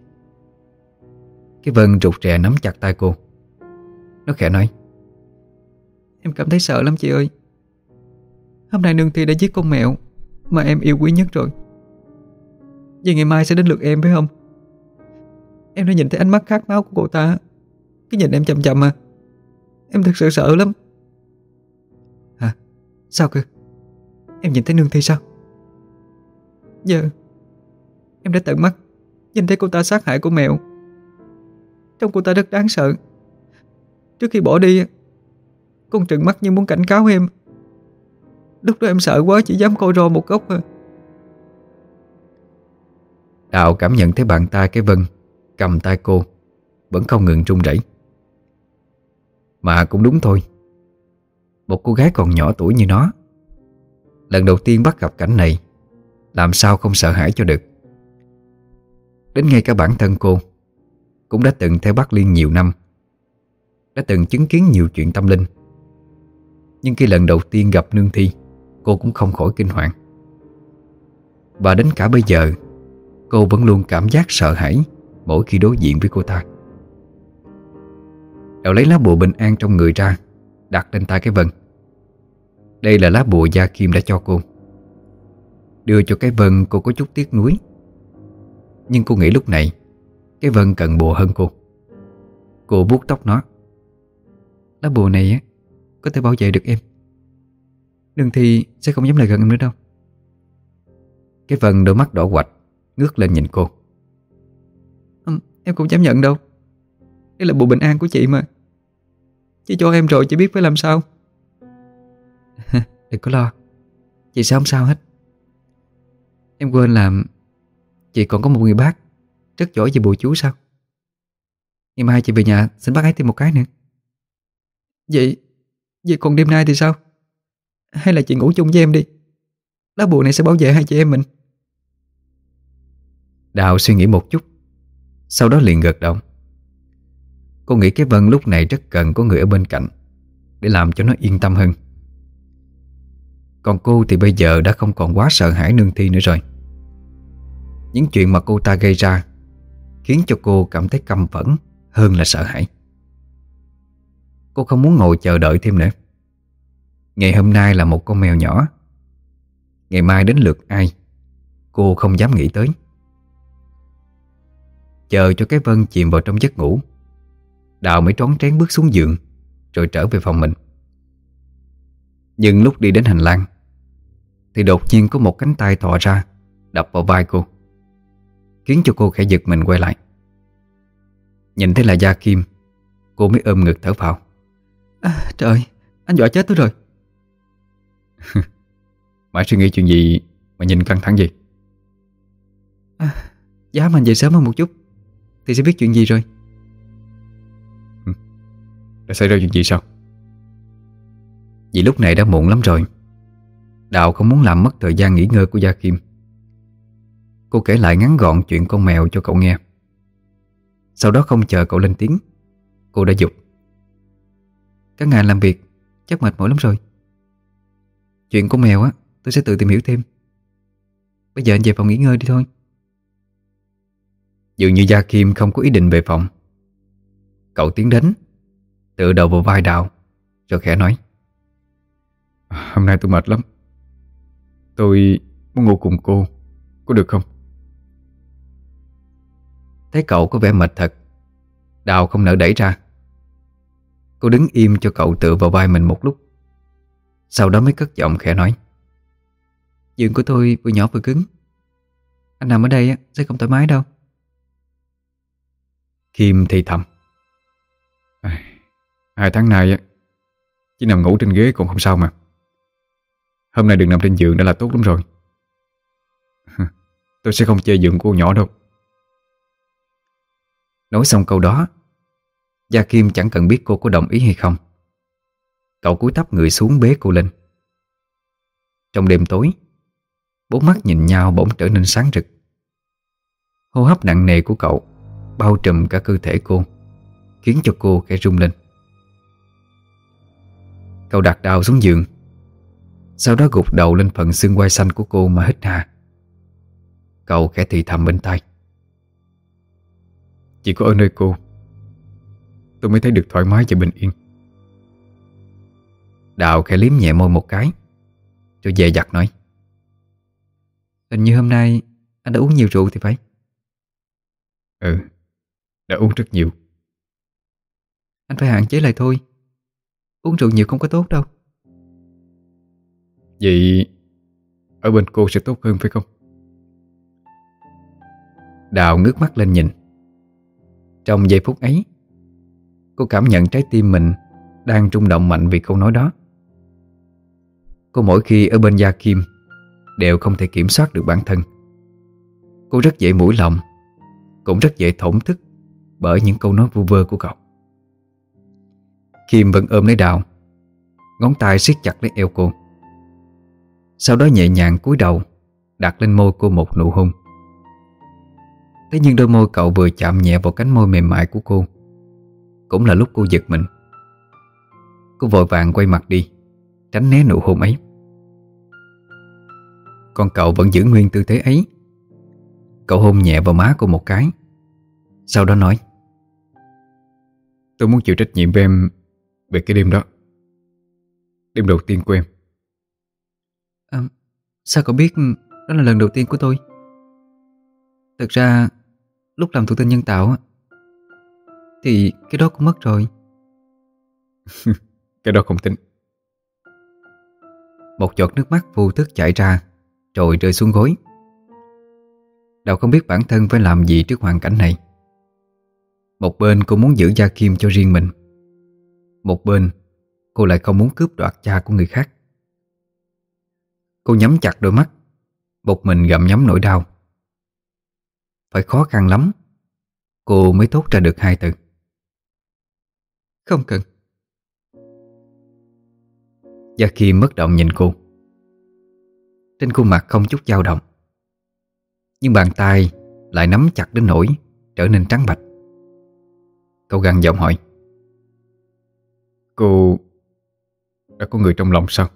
Cái Vân rụt rè nắm chặt tay cô. Nó khẽ nói Em cảm thấy sợ lắm chị ơi. Hôm nay nương thi đã giết con mèo mà em yêu quý nhất rồi. Vậy ngày mai sẽ đến lượt em phải không? Em đã nhìn thấy ánh mắt khát máu của cô ta. Cái nhìn em chậm chậm à. Em thật sự sợ lắm. Hả? Sao cơ? Em nhìn thấy nương thi sao? Giờ Em đã tận mắt, Nhìn thấy cô ta sát hại cô mèo trong cô ta rất đáng sợ. Trước khi bỏ đi, Con trừng mắt như muốn cảnh cáo em. Lúc đó em sợ quá, chỉ dám coi ro một góc à. Đào cảm nhận thấy bàn tay cái Vân Cầm tay cô, Vẫn không ngừng run rẩy. Mà cũng đúng thôi. Một cô gái còn nhỏ tuổi như nó, Lần đầu tiên bắt gặp cảnh này, Làm sao không sợ hãi cho được. Đến ngay cả bản thân cô, Cũng đã từng theo bác Liên nhiều năm, Đã từng chứng kiến nhiều chuyện tâm linh. Nhưng khi lần đầu tiên gặp Nương Thi, Cô cũng không khỏi kinh hoàng. Và đến cả bây giờ, Cô vẫn luôn cảm giác sợ hãi. Mỗi khi đối diện với cô ta. Đào lấy lá bùa bình an trong người ra, Đặt lên tay cái vân Đây là lá bùa Gia Kim đã cho cô. Đưa cho cái vân cô có chút tiếc nuối. Nhưng cô nghĩ lúc này, Cái vân cần bùa hơn cô. Cô vuốt tóc nó. Lá bùa này á, Có thể bảo vệ được em. Đừng thì sẽ không dám lại gần em nữa đâu. Cái Vân đôi mắt đỏ quạch, Ngước lên nhìn cô. Em không dám nhận đâu. Đây là bùa bình an của chị mà. Chị cho em rồi chị biết phải làm sao. Đừng có lo. Chị sẽ không sao hết. Em quên làm Chị còn có một người bác Rất giỏi về bùa chú sao? Ngày mai chị về nhà xin bác ấy thêm một cái nữa. Vậy Vậy còn đêm nay thì sao? Hay là chị ngủ chung với em đi? Lá bùa này sẽ bảo vệ hai chị em mình. Đào suy nghĩ một chút sau đó liền gật đầu. Cô nghĩ cái Vân lúc này rất cần có người ở bên cạnh, Để làm cho nó yên tâm hơn. Còn cô thì bây giờ đã không còn quá sợ hãi nương thi nữa rồi. Những chuyện mà cô ta gây ra Khiến cho cô cảm thấy căm phẫn Hơn là sợ hãi. Cô không muốn ngồi chờ đợi thêm nữa. Ngày hôm nay là một con mèo nhỏ. Ngày mai đến lượt ai, Cô không dám nghĩ tới. Chờ cho cái vân chìm vào trong giấc ngủ. Đào mới trón trén bước xuống giường Rồi trở về phòng mình. Nhưng lúc đi đến hành lang Thì đột nhiên có một cánh tay thò ra Đập vào vai cô Khiến cho cô khẽ giật mình quay lại. Nhìn thấy là Gia Kim Cô mới ôm ngực thở phào. À, Trời Anh dọa chết tôi rồi. Mãi suy nghĩ chuyện gì Mà nhìn căng thẳng gì à, Giá mà về sớm hơn một chút thì sẽ biết chuyện gì rồi? Ừ. Đã xảy ra chuyện gì sao? Vì lúc này đã muộn lắm rồi. Đạo không muốn làm mất thời gian nghỉ ngơi của Gia Kim. Cô kể lại ngắn gọn chuyện con mèo cho cậu nghe. Sau đó không chờ cậu lên tiếng, Cô đã dục. Các ngài làm việc, Chắc mệt mỏi lắm rồi. Chuyện con mèo á, Tôi sẽ tự tìm hiểu thêm. Bây giờ anh về phòng nghỉ ngơi đi thôi. Dường như Gia Kim không có ý định về phòng. Cậu tiến đến Tựa đầu vào vai đào, Rồi khẽ nói. Hôm nay tôi mệt lắm. Tôi muốn ngủ cùng cô, Có được không? Thấy cậu có vẻ mệt thật, Đào không nỡ đẩy ra. Cô đứng im cho cậu tựa vào vai mình một lúc. Sau đó mới cất giọng khẽ nói. Giường của tôi vừa nhỏ vừa cứng. Anh nằm ở đây sẽ không thoải mái đâu. Kim thì thầm. À, Hai tháng nay Chỉ nằm ngủ trên ghế cũng không sao mà. Hôm nay đừng nằm trên giường đã là tốt lắm rồi. Tôi sẽ không chê giường cô nhỏ đâu. Nói xong câu đó Gia Kim chẳng cần biết cô có đồng ý hay không. Cậu cúi thấp người xuống bế cô lên. Trong đêm tối Bốn mắt nhìn nhau bỗng trở nên sáng rực. Hô hấp nặng nề của cậu Bao trùm cả cơ thể cô, Khiến cho cô khẽ rung lên. Cậu đặt đào xuống giường. Sau đó gục đầu lên phần xương quai xanh của cô mà hít hà. Cậu khẽ thì thầm bên tai. Chỉ có ở nơi cô, Tôi mới thấy được thoải mái và bình yên. Đào khẽ liếm nhẹ môi một cái, Rồi dè dặt nói. Hình như hôm nay anh đã uống nhiều rượu thì phải? Ừ. Đã uống rất nhiều. Anh phải hạn chế lại thôi. Uống rượu nhiều không có tốt đâu. Vậy Ở bên cô sẽ tốt hơn phải không? Đào ngước mắt lên nhìn. Trong giây phút ấy, Cô cảm nhận trái tim mình Đang rung động mạnh vì câu nói đó. Cô mỗi khi ở bên Gia Kim Đều không thể kiểm soát được bản thân. Cô rất dễ mũi lòng, Cũng rất dễ thổn thức. Bởi những câu nói vu vơ của cậu. Kim vẫn ôm lấy Đào, Ngón tay siết chặt lấy eo cô. Sau đó nhẹ nhàng cúi đầu, Đặt lên môi cô một nụ hôn. Thế nhưng đôi môi cậu vừa chạm nhẹ vào cánh môi mềm mại của cô. Cũng là lúc cô giật mình. Cô vội vàng quay mặt đi, Tránh né nụ hôn ấy. Còn cậu vẫn giữ nguyên tư thế ấy. Cậu hôn nhẹ vào má cô một cái. Sau đó nói Tôi muốn chịu trách nhiệm với em Về cái đêm đó. Đêm đầu tiên của em. À, Sao cậu biết Đó là lần đầu tiên của tôi? Thực ra Lúc làm thụ tinh nhân tạo Thì cái đó cũng mất rồi. Cái đó không tính. Một giọt nước mắt vô thức chảy ra Rồi rơi xuống gối. Đào không biết bản thân phải làm gì trước hoàn cảnh này một bên cô muốn giữ Gia Kim cho riêng mình, Một bên Cô lại không muốn cướp đoạt cha của người khác. Cô nhắm chặt đôi mắt Một mình gặm nhắm nỗi đau. Phải khó khăn lắm, Cô mới thốt ra được hai từ. Không cần. Gia Kim bất động nhìn cô. Trên khuôn mặt không chút dao động, Nhưng bàn tay lại nắm chặt đến nỗi Trở nên trắng bạch. Cậu gằn giọng hỏi. Cô đã có người trong lòng sao?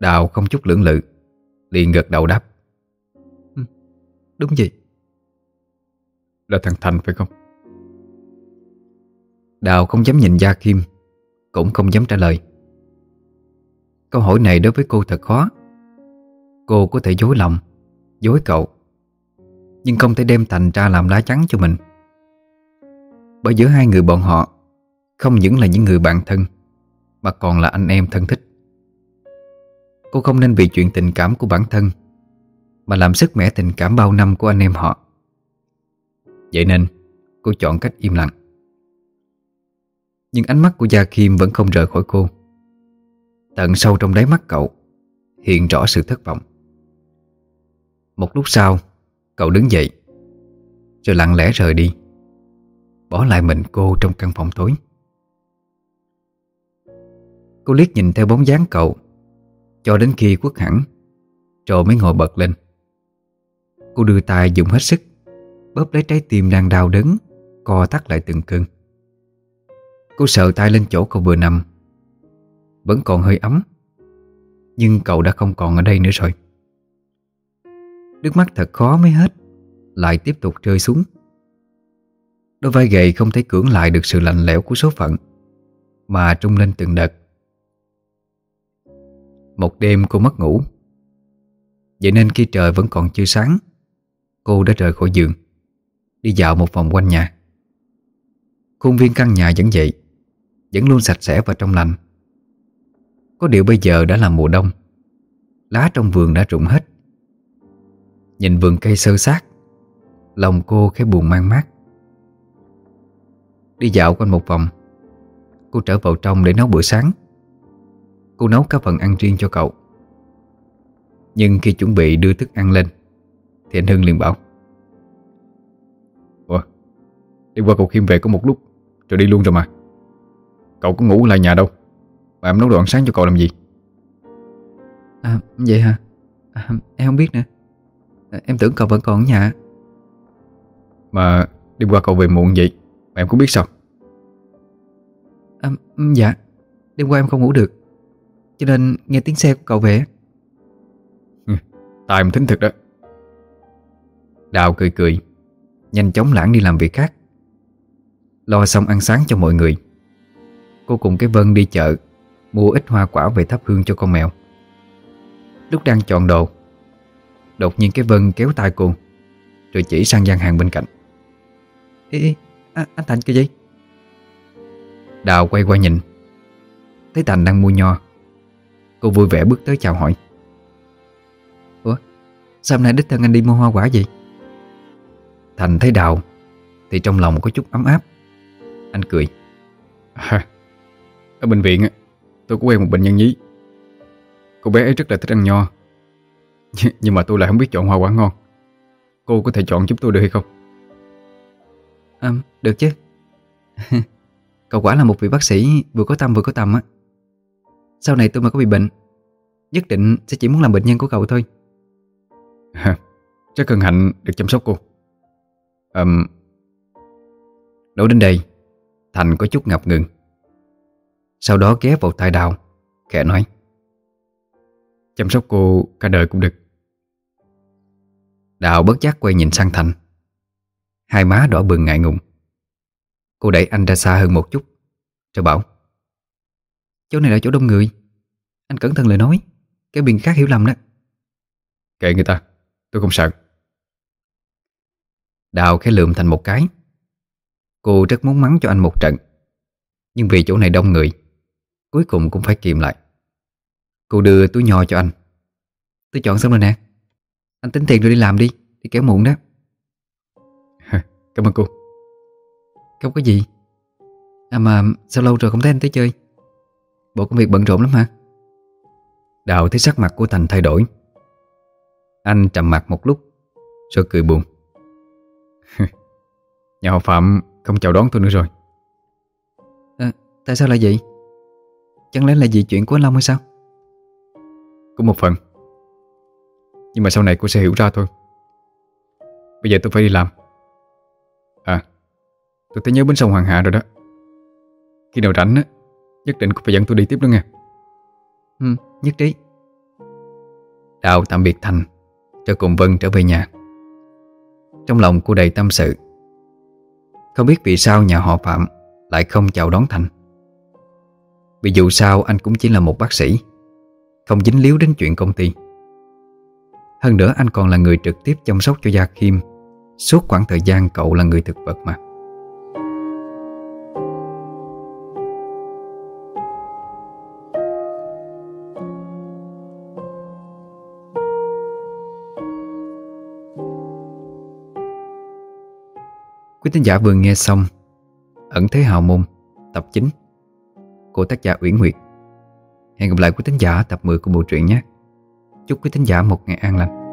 Đào không chút lưỡng lự Liền gật đầu đáp. Ừ, Đúng vậy. Là thằng Thành phải không? Đào không dám nhìn Gia Kim Cũng không dám trả lời. Câu hỏi này đối với cô thật khó. Cô có thể dối lòng Dối cậu Nhưng không thể đem Thành ra làm lá chắn cho mình bởi giữa hai người bọn họ, Không những là những người bạn thân, Mà còn là anh em thân thích. Cô không nên vì chuyện tình cảm của bản thân, Mà làm sức mẻ tình cảm bao năm của anh em họ. Vậy nên, cô chọn cách im lặng. Nhưng ánh mắt của Gia Kim vẫn không rời khỏi cô. Tận sâu trong đáy mắt cậu, Hiện rõ sự thất vọng. Một lúc sau, Cậu đứng dậy, Rồi lặng lẽ rời đi. Bỏ lại mình cô trong căn phòng tối. Cô liếc nhìn theo bóng dáng cậu, Cho đến khi quất hẳn Rồi mới ngồi bật lên. Cô đưa tay dùng hết sức, Bóp lấy trái tim đang đau đớn, Co thắt lại từng cơn. Cô sợ tay lên chỗ cậu vừa nằm. Vẫn còn hơi ấm, Nhưng cậu đã không còn ở đây nữa rồi. Nước mắt thật khó mới hết, Lại tiếp tục rơi xuống. Đôi vai gầy không thể cưỡng lại được sự lạnh lẽo của số phận, Mà trung lên từng đợt. Một đêm cô mất ngủ. Vậy nên khi trời vẫn còn chưa sáng, Cô đã rời khỏi giường, Đi dạo một vòng quanh nhà. Khuôn viên căn nhà vẫn vậy, Vẫn luôn sạch sẽ và trong lành. Có điều bây giờ đã là mùa đông, Lá trong vườn đã rụng hết. Nhìn vườn cây sơ sát Lòng cô khẽ buồn mang mát. Đi dạo quanh một vòng. Cô trở vào trong để nấu bữa sáng. Cô nấu các phần ăn riêng cho cậu. Nhưng khi chuẩn bị đưa thức ăn lên Thì anh Hưng liền bảo Ủa Đi qua cậu Khiêm về có một lúc Rồi đi luôn rồi mà. Cậu có ngủ lại nhà đâu? Mà em nấu đồ ăn sáng cho cậu làm gì? À vậy hả? À, Em không biết nữa. À, Em tưởng cậu vẫn còn ở nhà. Mà đêm qua cậu về muộn vậy Mà em cũng biết sao. À, Dạ. Đêm qua em không ngủ được. Cho nên nghe tiếng xe của cậu về Tai em thính thực đó. Đào cười cười Nhanh chóng lãng đi làm việc khác. Lo xong ăn sáng cho mọi người. Cô cùng cái Vân đi chợ Mua ít hoa quả về thắp hương cho con mèo. Lúc đang chọn đồ Đột nhiên cái Vân kéo tay cô Rồi chỉ sang gian hàng bên cạnh. Ê à, anh Thành kìa gì Đào quay qua nhìn. Thấy Thành đang mua nho. Cô vui vẻ bước tới chào hỏi. Sao hôm nay đích thân anh đi mua hoa quả vậy? Thành thấy Đào Thì trong lòng có chút ấm áp. Anh cười. À, Ở bệnh viện á, tôi có quen một bệnh nhân nhí. Cô bé ấy rất là thích ăn nho. Nhưng mà tôi lại không biết chọn hoa quả ngon. Cô có thể chọn giúp tôi được hay không à, Được chứ. Cậu quả là một vị bác sĩ Vừa có tâm vừa có tầm á. Sau này tôi mà có bị bệnh Nhất định sẽ chỉ muốn làm bệnh nhân của cậu thôi. À, Rất hân hạnh được chăm sóc cô. Ừm. Nói đến đây Thành có chút ngập ngừng. Sau đó ghé vào tai đào Khẽ nói. Chăm sóc cô cả đời cũng được. Đào bất giác quay nhìn sang Thành. Hai má đỏ bừng ngại ngùng. Cô đẩy anh ra xa hơn một chút. Rồi bảo Chỗ này là chỗ đông người. Anh cẩn thận lời nói. Cái bên khác hiểu lầm đó. Kệ người ta Tôi không sợ. Đào khẽ lượm thành một cái. Cô rất muốn mắng cho anh một trận. Nhưng vì chỗ này đông người Cuối cùng cũng phải kìm lại. Cô đưa túi nho cho anh. Tôi chọn xong rồi nè. Anh tính tiền rồi đi làm đi Đi kéo muộn đó Cảm ơn cô. Không có gì. À mà sao lâu rồi không thấy anh tới chơi? Bộ công việc bận rộn lắm hả? Đào thấy sắc mặt của Thành thay đổi. Anh trầm mặt một lúc Rồi cười buồn. Nhà họ Phạm không chào đón tôi nữa rồi. À, Tại sao lại vậy? Chẳng lẽ là vì chuyện của anh Long hay sao? Cũng một phần. Nhưng mà sau này cô sẽ hiểu ra thôi. Bây giờ tôi phải đi làm. Tôi thấy nhớ bến sông Hoàng Hạ rồi đó. Khi nào rảnh á Nhất định cô phải dẫn tôi đi tiếp đó nghe. Ừ nhất trí. Đào tạm biệt Thành Cho cùng Vân trở về nhà. Trong lòng cô đầy tâm sự. Không biết vì sao nhà họ Phạm Lại không chào đón Thành. Vì dù sao anh cũng chỉ là một bác sĩ Không dính líu đến chuyện công ty. Hơn nữa anh còn là người trực tiếp chăm sóc cho Gia Kim Suốt khoảng thời gian cậu là người thực vật mà Quý tín giả vừa nghe xong Ẩn Thế Hào Môn, Tập 9 Của tác giả Uyển Nguyệt. Hẹn gặp lại quý tín giả tập 10 của bộ truyện nhé. Chúc quý tín giả một ngày an lành.